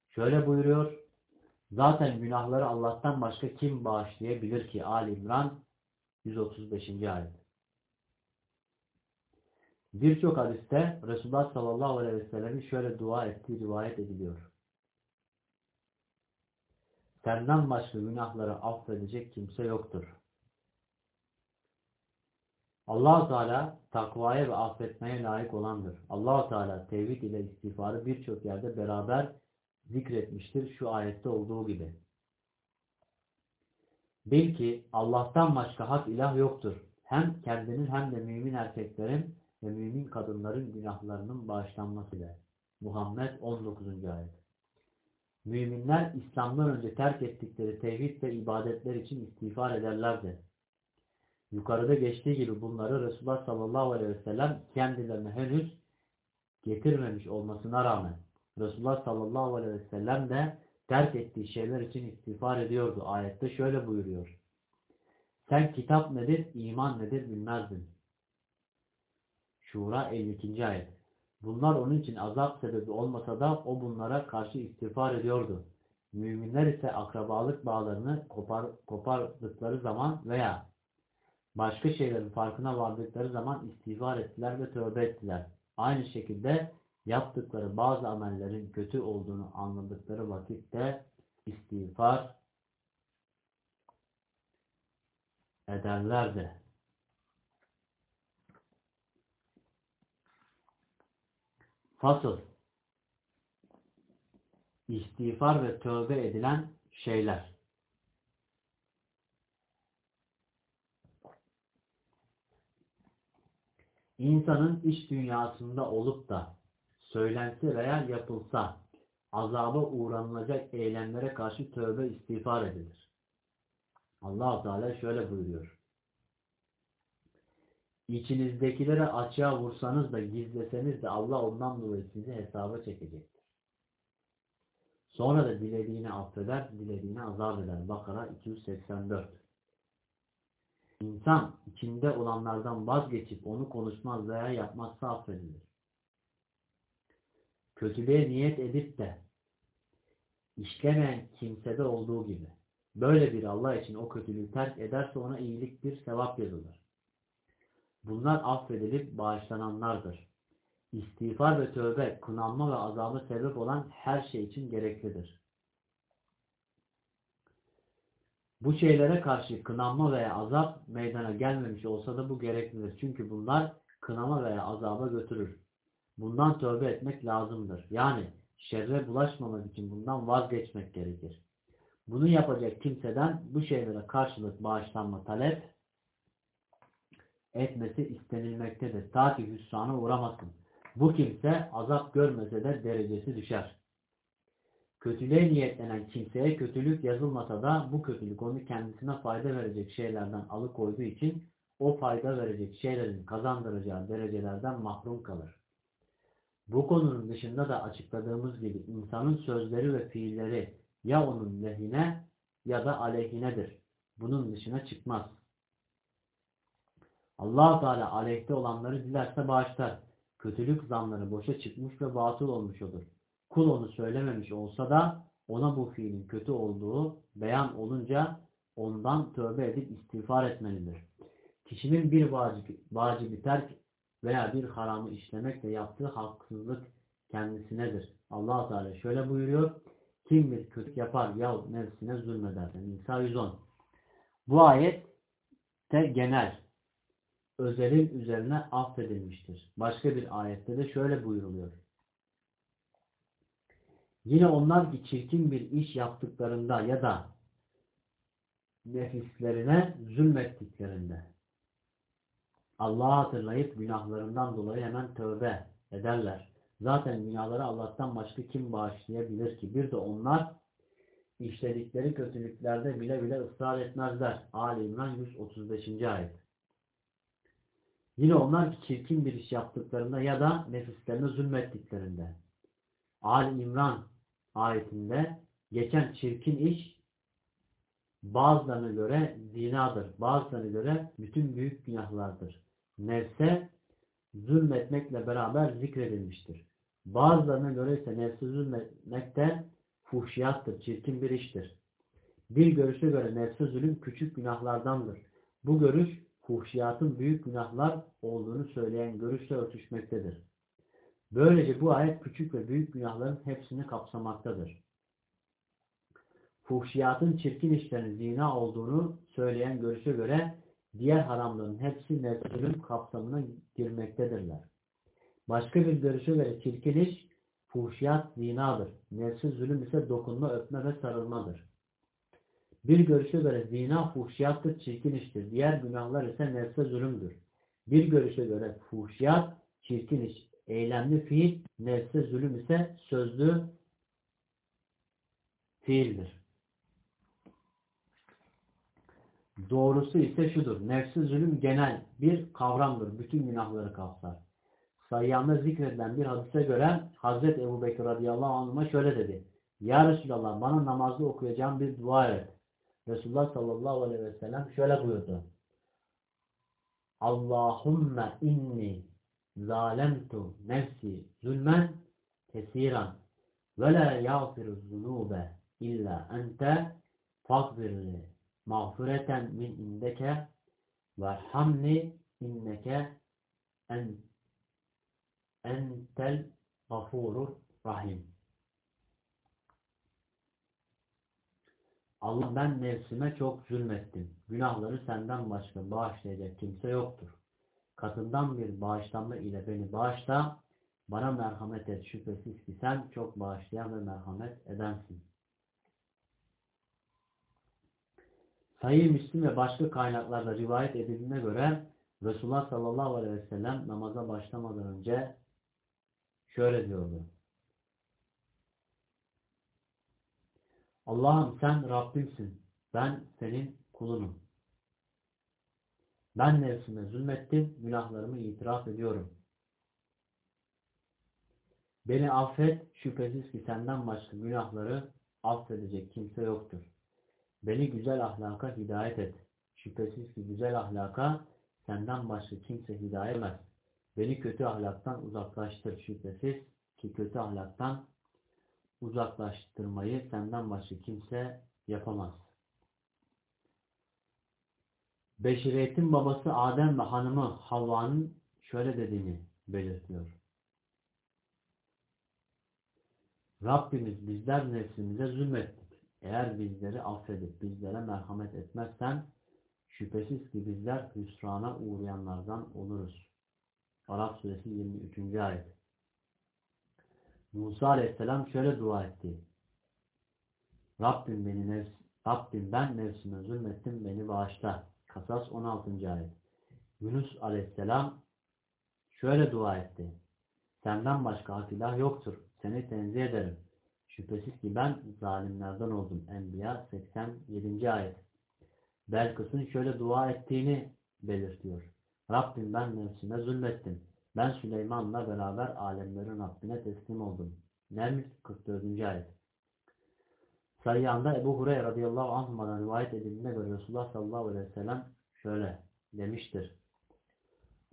şöyle buyuruyor. Zaten günahları Allah'tan başka kim bağışlayabilir ki? Ali İmran 135. ayet. Birçok hadiste Resulullah sallallahu aleyhi ve sellem'in şöyle dua ettiği rivayet ediliyor. Senden başka günahları affedecek kimse yoktur. Allah Teala takvaya ve affetmeye layık olandır. allah Teala tevhid ile istiğfarı birçok yerde beraber zikretmiştir şu ayette olduğu gibi. Bil ki Allah'tan başka hak ilah yoktur. Hem kendinin hem de mümin erkeklerin ve mümin kadınların günahlarının bağışlanmasıyla. Muhammed 19. ayet. Müminler İslam'dan önce terk ettikleri tevhid ve ibadetler için istiğfar ederlerdi. Yukarıda geçtiği gibi bunları Resulullah sallallahu aleyhi ve sellem kendilerine henüz getirmemiş olmasına rağmen Resulullah sallallahu aleyhi ve sellem de terk ettiği şeyler için istiğfar ediyordu. Ayette şöyle buyuruyor. Sen kitap nedir, iman nedir bilmezdin. Şura 52. ayet. Bunlar onun için azap sebebi olmasa da o bunlara karşı istiğfar ediyordu. Müminler ise akrabalık bağlarını kopar, kopardıkları zaman veya başka şeylerin farkına vardıkları zaman istiğfar ettiler ve tövbe ettiler. Aynı şekilde yaptıkları bazı amellerin kötü olduğunu anladıkları vakitte istiğfar ederlerdi. Fasıl İstiğfar ve tövbe edilen şeyler. İnsanın iç dünyasında olup da söylense veya yapılsa azaba uğranılacak eylemlere karşı tövbe istiğfar edilir. allah Teala şöyle buyuruyor. İçinizdekilere açığa vursanız da gizleseniz de Allah ondan dolayı sizi hesaba çekecektir. Sonra da dilediğini affeder, dilediğini azap eder. Bakara 284 İnsan içinde olanlardan vazgeçip onu konuşmaz veya yapmazsa affedilir. Kötülüğe niyet edip de işlemeyen kimsede olduğu gibi böyle bir Allah için o kötülüğü terk ederse ona iyilik bir sevap yazılır. Bunlar affedilip bağışlananlardır. İstiğfar ve tövbe, kınanma ve azabı sebep olan her şey için gereklidir. Bu şeylere karşı kınanma veya azap meydana gelmemiş olsa da bu gereklidir. Çünkü bunlar kınama veya azaba götürür. Bundan tövbe etmek lazımdır. Yani şerre bulaşmamak için bundan vazgeçmek gerekir. Bunu yapacak kimseden bu şeylere karşılık bağışlanma talep etmesi istenilmektedir. Ta ki hüsrana uğramasın. Bu kimse azap görmese de derecesi düşer. Kötülüğe niyetlenen kimseye kötülük yazılmasa da bu kötülük onu kendisine fayda verecek şeylerden alıkoyduğu için o fayda verecek şeylerin kazandıracağı derecelerden mahrum kalır. Bu konunun dışında da açıkladığımız gibi insanın sözleri ve fiilleri ya onun lehine ya da aleyhinedir. Bunun dışına çıkmaz allah Teala aleyhte olanları dilerse bağışlar. Kötülük zanları boşa çıkmış ve batıl olmuş olur. Kul onu söylememiş olsa da ona bu fiilin kötü olduğu beyan olunca ondan tövbe edip istiğfar etmelidir. Kişinin bir vacibi, terk veya bir haramı işlemekle yaptığı haksızlık kendisinedir. allah Teala şöyle buyuruyor. Kim bir kötü yapar yahut nefsine zulmeder. Nisa 110. Bu ayet de genel özelin üzerine affedilmiştir. Başka bir ayette de şöyle buyuruluyor. Yine onlar ki çirkin bir iş yaptıklarında ya da nefislerine zulmettiklerinde Allah'ı hatırlayıp günahlarından dolayı hemen tövbe ederler. Zaten günahları Allah'tan başka kim bağışlayabilir ki? Bir de onlar işledikleri kötülüklerde bile bile ısrar etmezler. Ali İmran 135. ayet. Yine onlar çirkin bir iş yaptıklarında ya da nefislerine zulmettiklerinde. Ali İmran ayetinde geçen çirkin iş bazılarına göre zinadır. Bazılarına göre bütün büyük günahlardır. Nefse zulmetmekle beraber zikredilmiştir. Bazılarına göre ise nefsi zulmetmek de fuhşiyattır, çirkin bir iştir. Bir görüşe göre nefse zulüm küçük günahlardandır. Bu görüş fuhşiyatın büyük günahlar olduğunu söyleyen görüşle örtüşmektedir. Böylece bu ayet küçük ve büyük günahların hepsini kapsamaktadır. Fuhşiyatın çirkin işlerin zina olduğunu söyleyen görüşe göre diğer haramların hepsi nefsülüm kapsamına girmektedirler. Başka bir görüşe göre çirkin iş fuhşiyat zinadır. Nefsi zulüm ise dokunma, öpme ve sarılmadır. Bir görüşe göre zina fuhşiyattır, çirkin iştir. Diğer günahlar ise nefse zulümdür. Bir görüşe göre fuhşiyat, çirkin iş, eylemli fiil, nefse zulüm ise sözlü fiildir. Doğrusu ise şudur. Nefsi zulüm genel bir kavramdır. Bütün günahları kapsar. Sayyanda zikredilen bir hadise göre Hazreti Ebu Bekir radıyallahu anh'a şöyle dedi. Ya Resulallah bana namazda okuyacağım bir dua et. Resulullah sallallahu aleyhi ve sellem şöyle buyurdu. Allahümme inni zalemtu nefsi zulmen kesiran ve la yağfiru zunube illa ente fagfirli mağfireten min indeke verhamni inneke en entel gafurur rahim. Allah ben nefsime çok zulmettim. Günahları senden başka bağışlayacak kimse yoktur. Katından bir bağışlanma ile beni bağışla, bana merhamet et. Şüphesiz ki sen çok bağışlayan ve merhamet edensin. Sayı Müslim ve başka kaynaklarda rivayet edildiğine göre Resulullah sallallahu aleyhi ve sellem namaza başlamadan önce şöyle diyordu. Allah'ım sen Rabbimsin. Ben senin kulunum. Ben nefsime zulmettim. Günahlarımı itiraf ediyorum. Beni affet. Şüphesiz ki senden başka günahları affedecek kimse yoktur. Beni güzel ahlaka hidayet et. Şüphesiz ki güzel ahlaka senden başka kimse hidayet etmez. Beni kötü ahlaktan uzaklaştır. Şüphesiz ki kötü ahlaktan uzaklaştırmayı senden başka kimse yapamaz. Beşeriyetin babası Adem ve hanımı Havva'nın şöyle dediğini belirtiyor. Rabbimiz bizler nefsimize zulmettik. Eğer bizleri affedip bizlere merhamet etmezsen şüphesiz ki bizler hüsrana uğrayanlardan oluruz. Arap suresi 23. ayet. Musa aleyhisselam şöyle dua etti. Rabbim beni nefs Rabbim ben nefsime zulmettim beni bağışla. Kasas 16. ayet. Yunus aleyhisselam şöyle dua etti. Senden başka hak ilah yoktur. Seni tenzih ederim. Şüphesiz ki ben zalimlerden oldum. Enbiya 87. ayet. Belkıs'ın şöyle dua ettiğini belirtiyor. Rabbim ben nefsime zulmettim. Ben Süleyman'la beraber alemlerin Rabbine teslim oldum. Neml 44. ayet. Sayyanda Ebu Hureyre radıyallahu anh'dan rivayet edildiğine göre Resulullah sallallahu aleyhi ve sellem şöyle demiştir.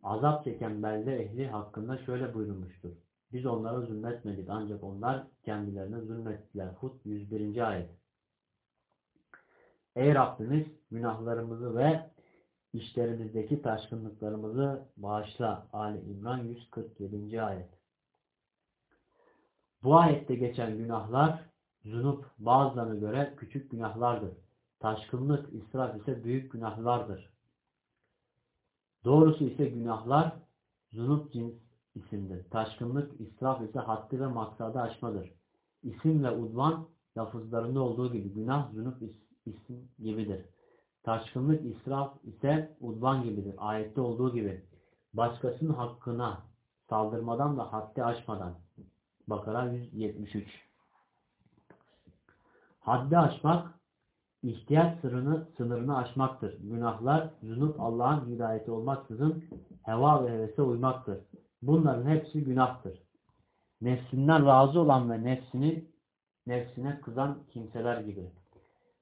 Azap çeken belde ehli hakkında şöyle buyurmuştur. Biz onlara zulmetmedik ancak onlar kendilerine zulmettiler. Hud 101. ayet. Ey Rabbimiz günahlarımızı ve işlerimizdeki taşkınlıklarımızı bağışla. Ali İmran 147. ayet. Bu ayette geçen günahlar zunup bazılarına göre küçük günahlardır. Taşkınlık, israf ise büyük günahlardır. Doğrusu ise günahlar zunup cins isimdir. Taşkınlık, israf ise haddi ve maksadı aşmadır. İsim ve udvan lafızlarında olduğu gibi günah, zunup isim gibidir. Taşkınlık, israf ise udvan gibidir. Ayette olduğu gibi. Başkasının hakkına saldırmadan da haddi aşmadan. Bakara 173. Haddi aşmak, ihtiyaç sınırını, sınırını aşmaktır. Günahlar, zunup Allah'ın hidayeti olmaksızın heva ve hevese uymaktır. Bunların hepsi günahtır. Nefsinden razı olan ve nefsini nefsine kızan kimseler gibi.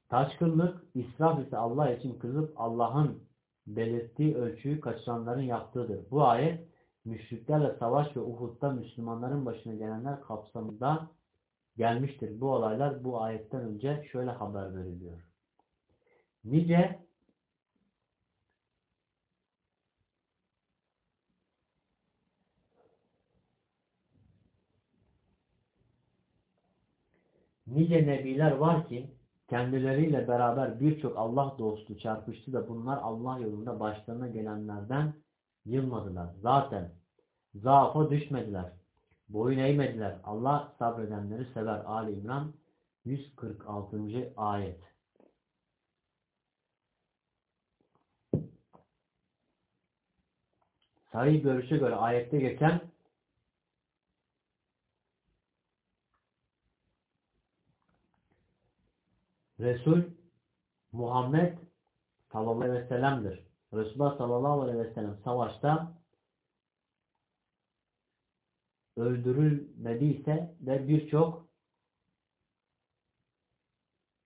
Taşkınlık, israf ise Allah için kızıp Allah'ın belirttiği ölçüyü kaçıranların yaptığıdır. Bu ayet müşriklerle savaş ve Uhud'da Müslümanların başına gelenler kapsamında gelmiştir. Bu olaylar bu ayetten önce şöyle haber veriliyor. Nice nice nebiler var ki kendileriyle beraber birçok Allah dostu çarpıştı da bunlar Allah yolunda başlarına gelenlerden yılmadılar. Zaten zaafa düşmediler. Boyun eğmediler. Allah sabredenleri sever. Ali İmran 146. ayet. Sahih görüşe göre ayette geçen Resul Muhammed sallallahu aleyhi ve sellem'dir. Resulullah sallallahu aleyhi ve sellem savaşta öldürülmediyse de birçok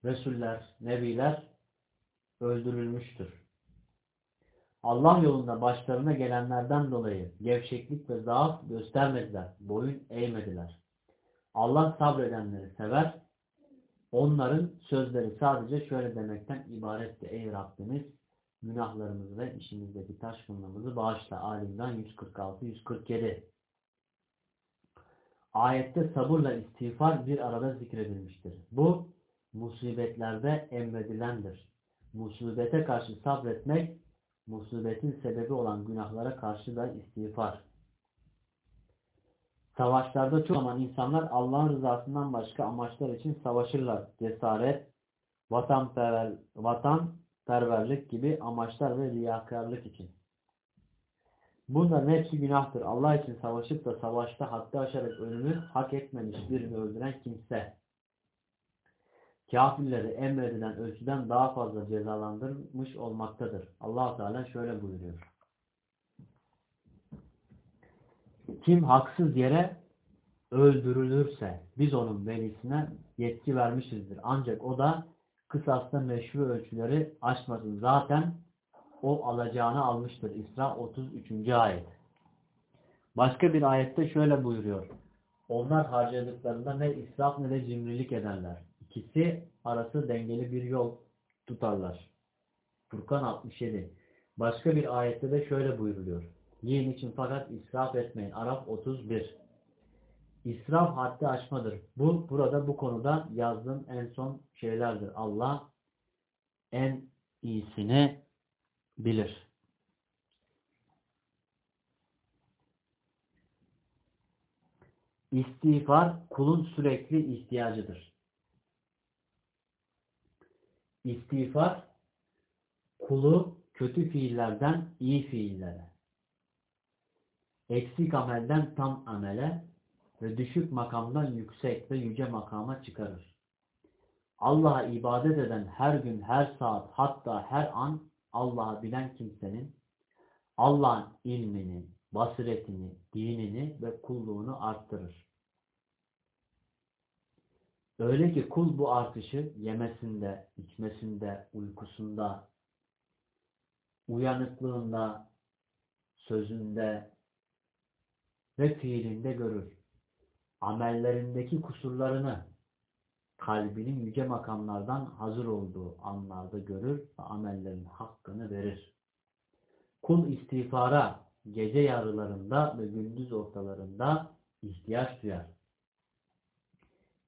Resuller, Nebiler öldürülmüştür. Allah yolunda başlarına gelenlerden dolayı gevşeklik ve zaaf göstermediler, boyun eğmediler. Allah sabredenleri sever. Onların sözleri sadece şöyle demekten ibaretti. Ey Rabbimiz günahlarımızı ve işimizdeki taşkınlığımızı bağışla. Alim'den 146-147 Ayette sabırla istiğfar bir arada zikredilmiştir. Bu musibetlerde emredilendir. Musibete karşı sabretmek, musibetin sebebi olan günahlara karşı da istiğfar. Savaşlarda çok zaman insanlar Allah'ın rızasından başka amaçlar için savaşırlar. Cesaret, vatanperver, vatanperverlik gibi amaçlar ve riyakarlık için. Bunların hepsi günahtır. Allah için savaşıp da savaşta haddi aşarak ölümü hak etmemiş birini öldüren kimse kafirleri emredilen ölçüden daha fazla cezalandırmış olmaktadır. allah Teala şöyle buyuruyor. Kim haksız yere öldürülürse biz onun velisine yetki vermişizdir. Ancak o da kısasta meşru ölçüleri aşmasın. Zaten o alacağını almıştır. İsra 33. ayet. Başka bir ayette şöyle buyuruyor. Onlar harcadıklarında ne israf ne de cimrilik ederler. İkisi arası dengeli bir yol tutarlar. Furkan 67. Başka bir ayette de şöyle buyuruluyor. Yiyin için fakat israf etmeyin. Arap 31. İsraf haddi aşmadır. Bu burada bu konuda yazdığım en son şeylerdir. Allah en iyisini bilir. İstiğfar kulun sürekli ihtiyacıdır. İstiğfar kulu kötü fiillerden iyi fiillere, eksik amelden tam amele ve düşük makamdan yüksek ve yüce makama çıkarır. Allah'a ibadet eden her gün, her saat, hatta her an Allah'ı bilen kimsenin Allah'ın ilmini, basiretini, dinini ve kulluğunu arttırır. Öyle ki kul bu artışı yemesinde, içmesinde, uykusunda, uyanıklığında, sözünde ve fiilinde görür. Amellerindeki kusurlarını kalbinin yüce makamlardan hazır olduğu anlarda görür ve amellerin hakkını verir. Kul istiğfara gece yarılarında ve gündüz ortalarında ihtiyaç duyar.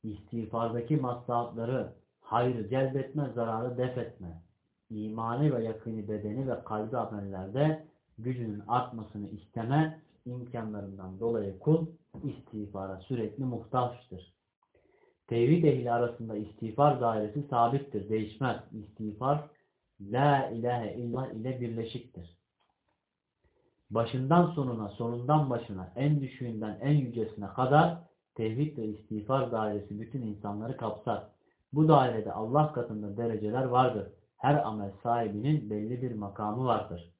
İstiğfardaki maslahatları hayrı celbetme, zararı def etme, imani ve yakını bedeni ve kalbi amellerde gücünün artmasını isteme imkanlarından dolayı kul istiğfara sürekli muhtaçtır. Tevhid ehli arasında istiğfar dairesi sabittir, değişmez. İstiğfar La ilahe illallah ile birleşiktir. Başından sonuna, sonundan başına, en düşüğünden en yücesine kadar tevhid ve istiğfar dairesi bütün insanları kapsar. Bu dairede Allah katında dereceler vardır. Her amel sahibinin belli bir makamı vardır.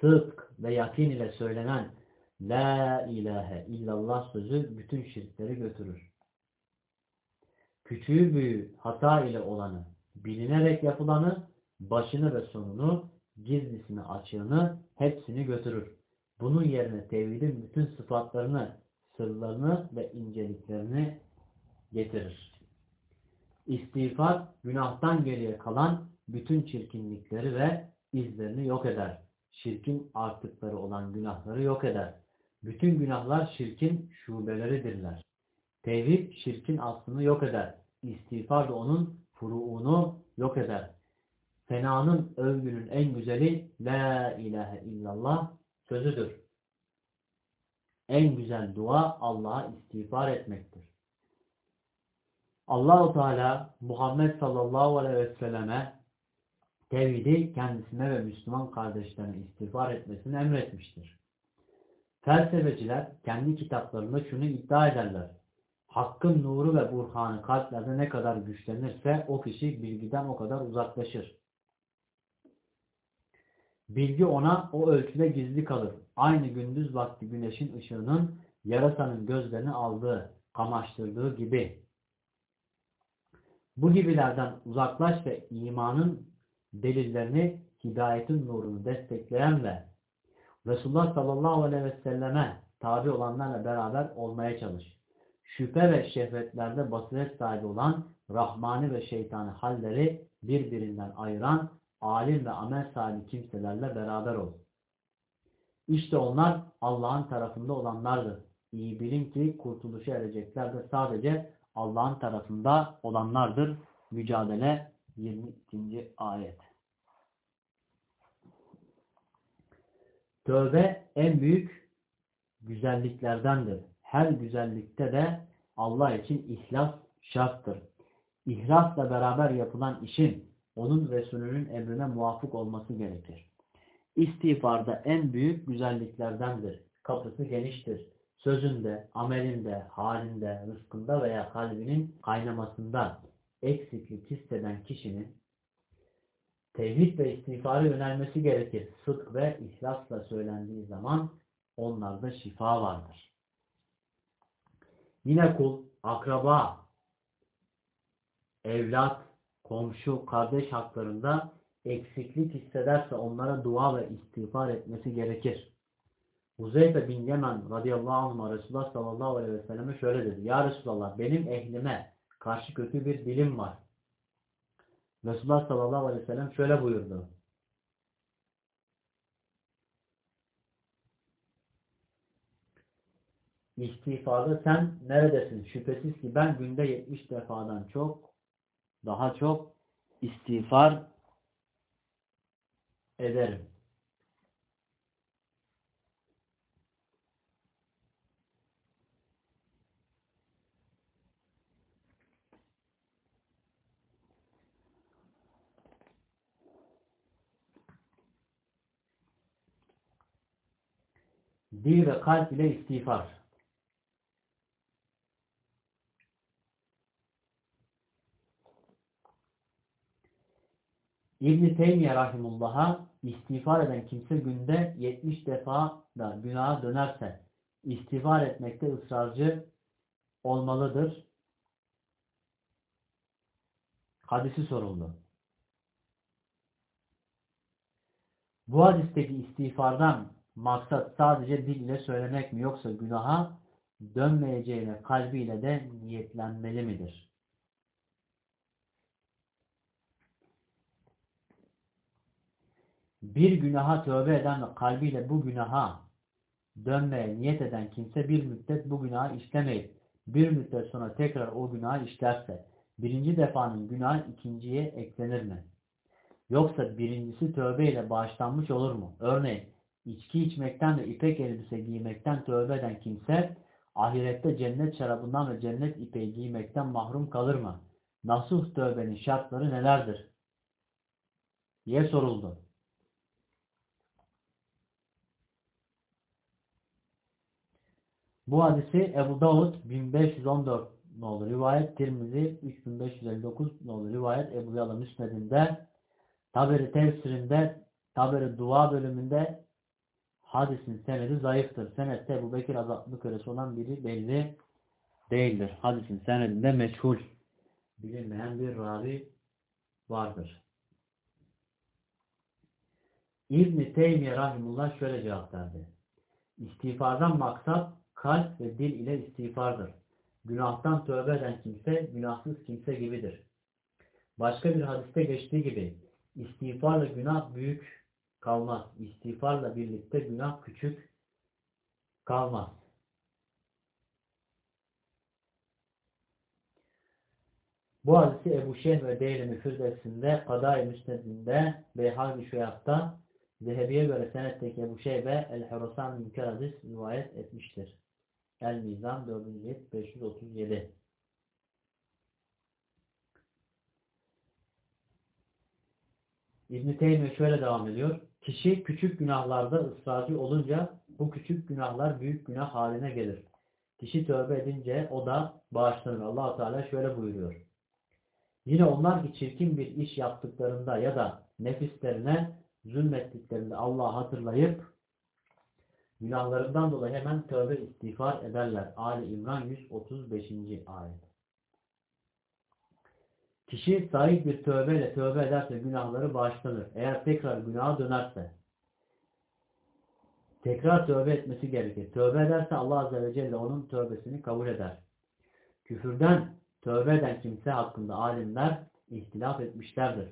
Sıdk ve yakin ile söylenen La ilahe illallah sözü bütün şirkleri götürür küçüğü büyüğü hata ile olanı, bilinerek yapılanı, başını ve sonunu, gizlisini açığını hepsini götürür. Bunun yerine tevhidin bütün sıfatlarını, sırlarını ve inceliklerini getirir. İstiğfar, günahtan geriye kalan bütün çirkinlikleri ve izlerini yok eder. Şirkin artıkları olan günahları yok eder. Bütün günahlar şirkin şubeleridirler. Tevhid şirkin aslını yok eder. İstiğfar da onun furuunu yok eder. Fenanın övgünün en güzeli La ilahe illallah sözüdür. En güzel dua Allah'a istiğfar etmektir. Allahu Teala Muhammed sallallahu aleyhi ve selleme tevhidi kendisine ve Müslüman kardeşlerine istiğfar etmesini emretmiştir. Felsefeciler kendi kitaplarında şunu iddia ederler. Hakkın nuru ve burhanı kalplerde ne kadar güçlenirse o kişi bilgiden o kadar uzaklaşır. Bilgi ona o ölçüde gizli kalır. Aynı gündüz vakti güneşin ışığının yarasanın gözlerini aldığı, kamaştırdığı gibi. Bu gibilerden uzaklaş ve imanın delillerini, hidayetin nurunu destekleyen ve Resulullah sallallahu aleyhi ve selleme tabi olanlarla beraber olmaya çalış. Şüphe ve şehvetlerde basiret sahibi olan Rahmani ve şeytani halleri birbirinden ayıran alim ve amel sahibi kimselerle beraber ol. İşte onlar Allah'ın tarafında olanlardır. İyi bilin ki kurtuluşa erecekler de sadece Allah'ın tarafında olanlardır. Mücadele 22. ayet. Tövbe en büyük güzelliklerdendir. Her güzellikte de Allah için ihlas şarttır. İhlasla beraber yapılan işin onun Resulünün emrine muvafık olması gerekir. İstiğfarda en büyük güzelliklerdendir. Kapısı geniştir. Sözünde, amelinde, halinde, rızkında veya kalbinin kaynamasında eksiklik hisseden kişinin tevhid ve istiğfara yönelmesi gerekir. Sıdk ve ihlasla söylendiği zaman onlarda şifa vardır. Yine kul, akraba, evlat, komşu, kardeş haklarında eksiklik hissederse onlara dua ve istiğfar etmesi gerekir. Huzeyfe bin Yemen radıyallahu anh Resulullah sallallahu aleyhi ve selleme şöyle dedi. Ya Resulallah benim ehlime karşı kötü bir dilim var. Resulullah sallallahu aleyhi ve sellem şöyle buyurdu. İstiğfarda sen neredesin? Şüphesiz ki ben günde 70 defadan çok daha çok istiğfar ederim. Dil ve kalp ile istiğfar. İbn-i Teymiye Rahimullah'a istiğfar eden kimse günde 70 defa da günaha dönerse istiğfar etmekte ısrarcı olmalıdır. Hadisi soruldu. Bu hadisteki istiğfardan maksat sadece dil ile söylemek mi yoksa günaha dönmeyeceğine kalbiyle de niyetlenmeli midir? Bir günaha tövbe eden ve kalbiyle bu günaha dönmeye niyet eden kimse bir müddet bu günahı işlemeyip bir müddet sonra tekrar o günahı işlerse birinci defanın günahı ikinciye eklenir mi? Yoksa birincisi tövbe ile bağışlanmış olur mu? Örneğin içki içmekten ve ipek elbise giymekten tövbe eden kimse ahirette cennet şarabından ve cennet ipeği giymekten mahrum kalır mı? Nasuh tövbenin şartları nelerdir? diye soruldu. Bu hadisi Ebu Davud 1514 nolu rivayet, Tirmizi 3559 nolu rivayet, Ebu Yala Müsned'inde, Taberi tefsirinde, Taberi dua bölümünde hadisin senedi zayıftır. Senette Ebu Bekir azaplı kölesi olan biri belli değildir. Hadisin senedinde meçhul bilinmeyen bir ravi vardır. İbn-i Teymiye Rahimullah şöyle cevap verdi. İstiğfardan maksat kalp ve dil ile istiğfardır. Günahtan tövbe eden kimse günahsız kimse gibidir. Başka bir hadiste geçtiği gibi istiğfarla günah büyük kalmaz. İstiğfarla birlikte günah küçük kalmaz. Bu hadisi Ebu Şeyh ve Deylemi Firdevsinde, Kaday-ı Müsned'inde, Beyhagi Şuyat'ta, Zehebi'ye göre senetteki Ebu Şeybe El-Herosan Münker hadis rivayet etmiştir. El-Mizan 4. 537 İbn-i şöyle devam ediyor. Kişi küçük günahlarda ısrarcı olunca bu küçük günahlar büyük günah haline gelir. Kişi tövbe edince o da bağışlanır. allah Teala şöyle buyuruyor. Yine onlar ki çirkin bir iş yaptıklarında ya da nefislerine zulmettiklerinde Allah'ı hatırlayıp Günahlarından dolayı hemen tövbe istiğfar ederler. Ali İmran 135. ayet. Kişi sahip bir tövbeyle tövbe ederse günahları bağışlanır. Eğer tekrar günaha dönerse tekrar tövbe etmesi gerekir. Tövbe ederse Allah Azze ve Celle onun tövbesini kabul eder. Küfürden tövbe eden kimse hakkında alimler ihtilaf etmişlerdir.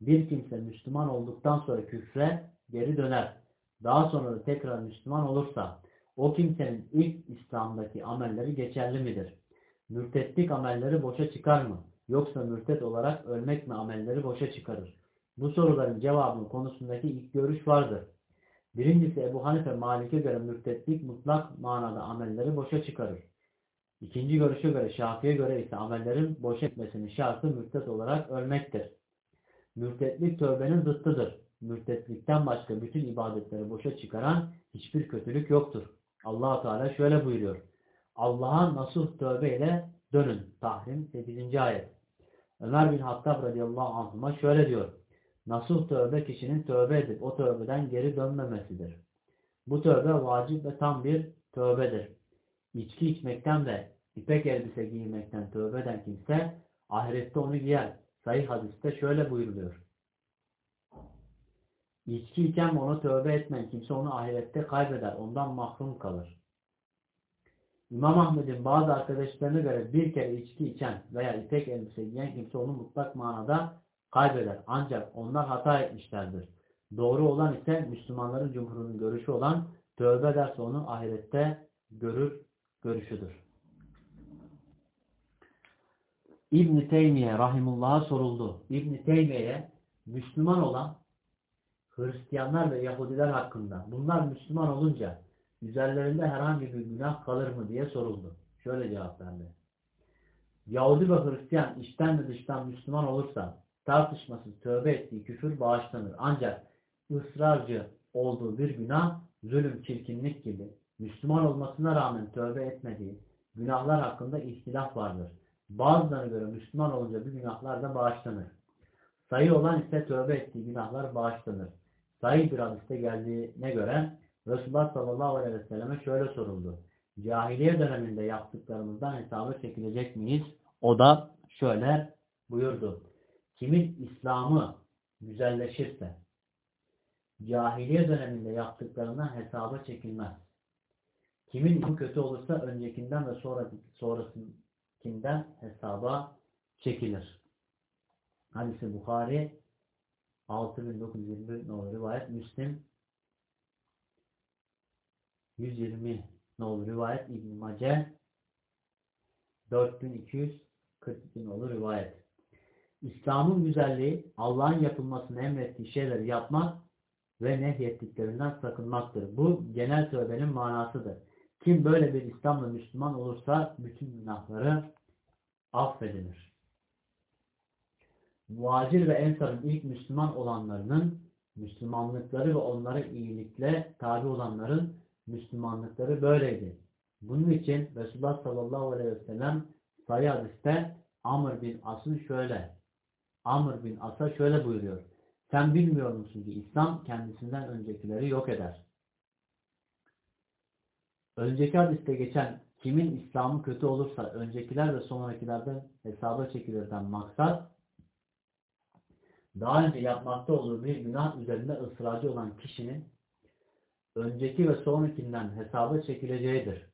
Bir kimse Müslüman olduktan sonra küfre geri döner. Daha sonra da tekrar Müslüman olursa o kimsenin ilk İslam'daki amelleri geçerli midir? Mürtetlik amelleri boşa çıkar mı? Yoksa mürtet olarak ölmek mi amelleri boşa çıkarır? Bu soruların cevabının konusundaki ilk görüş vardır. Birincisi Ebu Hanife Malik'e göre mürtetlik mutlak manada amelleri boşa çıkarır. İkinci görüşe göre Şafi'ye göre ise amellerin boşa etmesinin şartı mürtet olarak ölmektir. Mürtetlik tövbenin zıttıdır. Mürtetlikten başka bütün ibadetleri boşa çıkaran hiçbir kötülük yoktur. allah Teala şöyle buyuruyor. Allah'a nasuh tövbe ile dönün. Tahrim 8. ayet. Ömer bin Hattab radıyallahu anh'a şöyle diyor. Nasuh tövbe kişinin tövbe edip o tövbeden geri dönmemesidir. Bu tövbe vacip ve tam bir tövbedir. İçki içmekten ve ipek elbise giymekten tövbe eden kimse ahirette onu giyer. Sahih hadiste şöyle buyuruluyor. İçki içen ona tövbe etmeyen kimse onu ahirette kaybeder. Ondan mahrum kalır. İmam Ahmet'in bazı arkadaşlarına göre bir kere içki içen veya ipek elbise giyen kimse onu mutlak manada kaybeder. Ancak onlar hata etmişlerdir. Doğru olan ise Müslümanların cumhurunun görüşü olan tövbe ederse onu ahirette görür görüşüdür. İbn Teymiye rahimullah'a soruldu. İbn Teymiye'ye Müslüman olan Hristiyanlar ve Yahudiler hakkında bunlar Müslüman olunca üzerlerinde herhangi bir günah kalır mı diye soruldu. Şöyle cevap verdi. Yahudi ve Hristiyan içten ve dıştan Müslüman olursa tartışmasız tövbe ettiği küfür bağışlanır. Ancak ısrarcı olduğu bir günah zulüm, çirkinlik gibi Müslüman olmasına rağmen tövbe etmediği günahlar hakkında ihtilaf vardır. Bazılarına göre Müslüman olunca bu günahlar da bağışlanır. Sayı olan ise tövbe ettiği günahlar bağışlanır. Sayı bir hadiste geldiğine göre Resulullah sallallahu aleyhi ve selleme şöyle soruldu. Cahiliye döneminde yaptıklarımızdan hesabı çekilecek miyiz? O da şöyle buyurdu. Kimin İslam'ı güzelleşirse cahiliye döneminde yaptıklarından hesaba çekilmez. Kimin bu kötü olursa öncekinden ve sonra, sonrasınkinden hesaba çekilir. Hadisi Bukhari 6921 nolu rivayet Müslim 120 nolu rivayet İbn-i Mace 4242 nolu rivayet İslam'ın güzelliği Allah'ın yapılmasını emrettiği şeyleri yapmak ve nehyettiklerinden sakınmaktır. Bu genel tövbenin manasıdır. Kim böyle bir İslam'la Müslüman olursa bütün günahları affedilir. Muhacir ve Ensar'ın ilk Müslüman olanlarının Müslümanlıkları ve onlara iyilikle tabi olanların Müslümanlıkları böyleydi. Bunun için Resulullah sallallahu aleyhi ve sellem sayı hadiste Amr bin As'ın şöyle Amr bin As'a şöyle buyuruyor. Sen bilmiyor musun ki İslam kendisinden öncekileri yok eder. Önceki hadiste geçen kimin İslam'ı kötü olursa öncekiler ve sonrakilerden hesaba çekilirden maksat daha önce yapmakta olduğu bir günah üzerinde ısrarcı olan kişinin önceki ve sonrakinden hesaba çekileceğidir.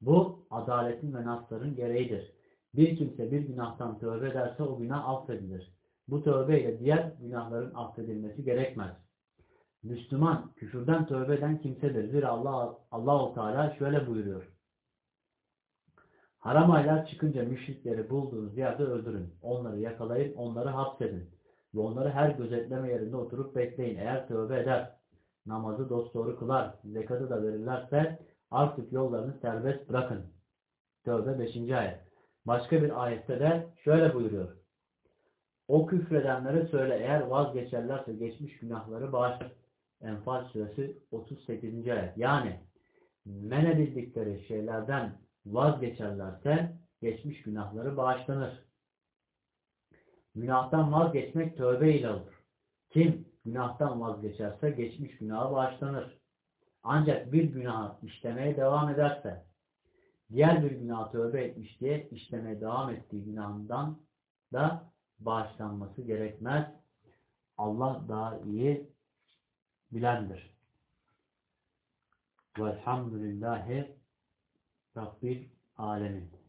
Bu adaletin ve nasların gereğidir. Bir kimse bir günahtan tövbe ederse o günah affedilir. Bu tövbeyle diğer günahların affedilmesi gerekmez. Müslüman küfürden tövbe eden kimsedir. Zira Allah Allahu Teala şöyle buyuruyor. Haram aylar çıkınca müşrikleri bulduğunuz yerde öldürün. Onları yakalayın, onları hapsedin. Ve onları her gözetleme yerinde oturup bekleyin. Eğer tövbe eder, namazı dosdoğru kılar, zekatı da verirlerse artık yollarını serbest bırakın. Tövbe 5. ayet. Başka bir ayette de şöyle buyuruyor. O küfredenlere söyle eğer vazgeçerlerse geçmiş günahları bağışlar. Enfal suresi 38. ayet. Yani men edildikleri şeylerden vazgeçerlerse geçmiş günahları bağışlanır. Günahtan vazgeçmek tövbe ile olur. Kim günahtan vazgeçerse geçmiş günahı bağışlanır. Ancak bir günah işlemeye devam ederse diğer bir günah tövbe etmiş diye işlemeye devam ettiği günahından da bağışlanması gerekmez. Allah daha iyi bilendir. Velhamdülillahi Rabbil alemin.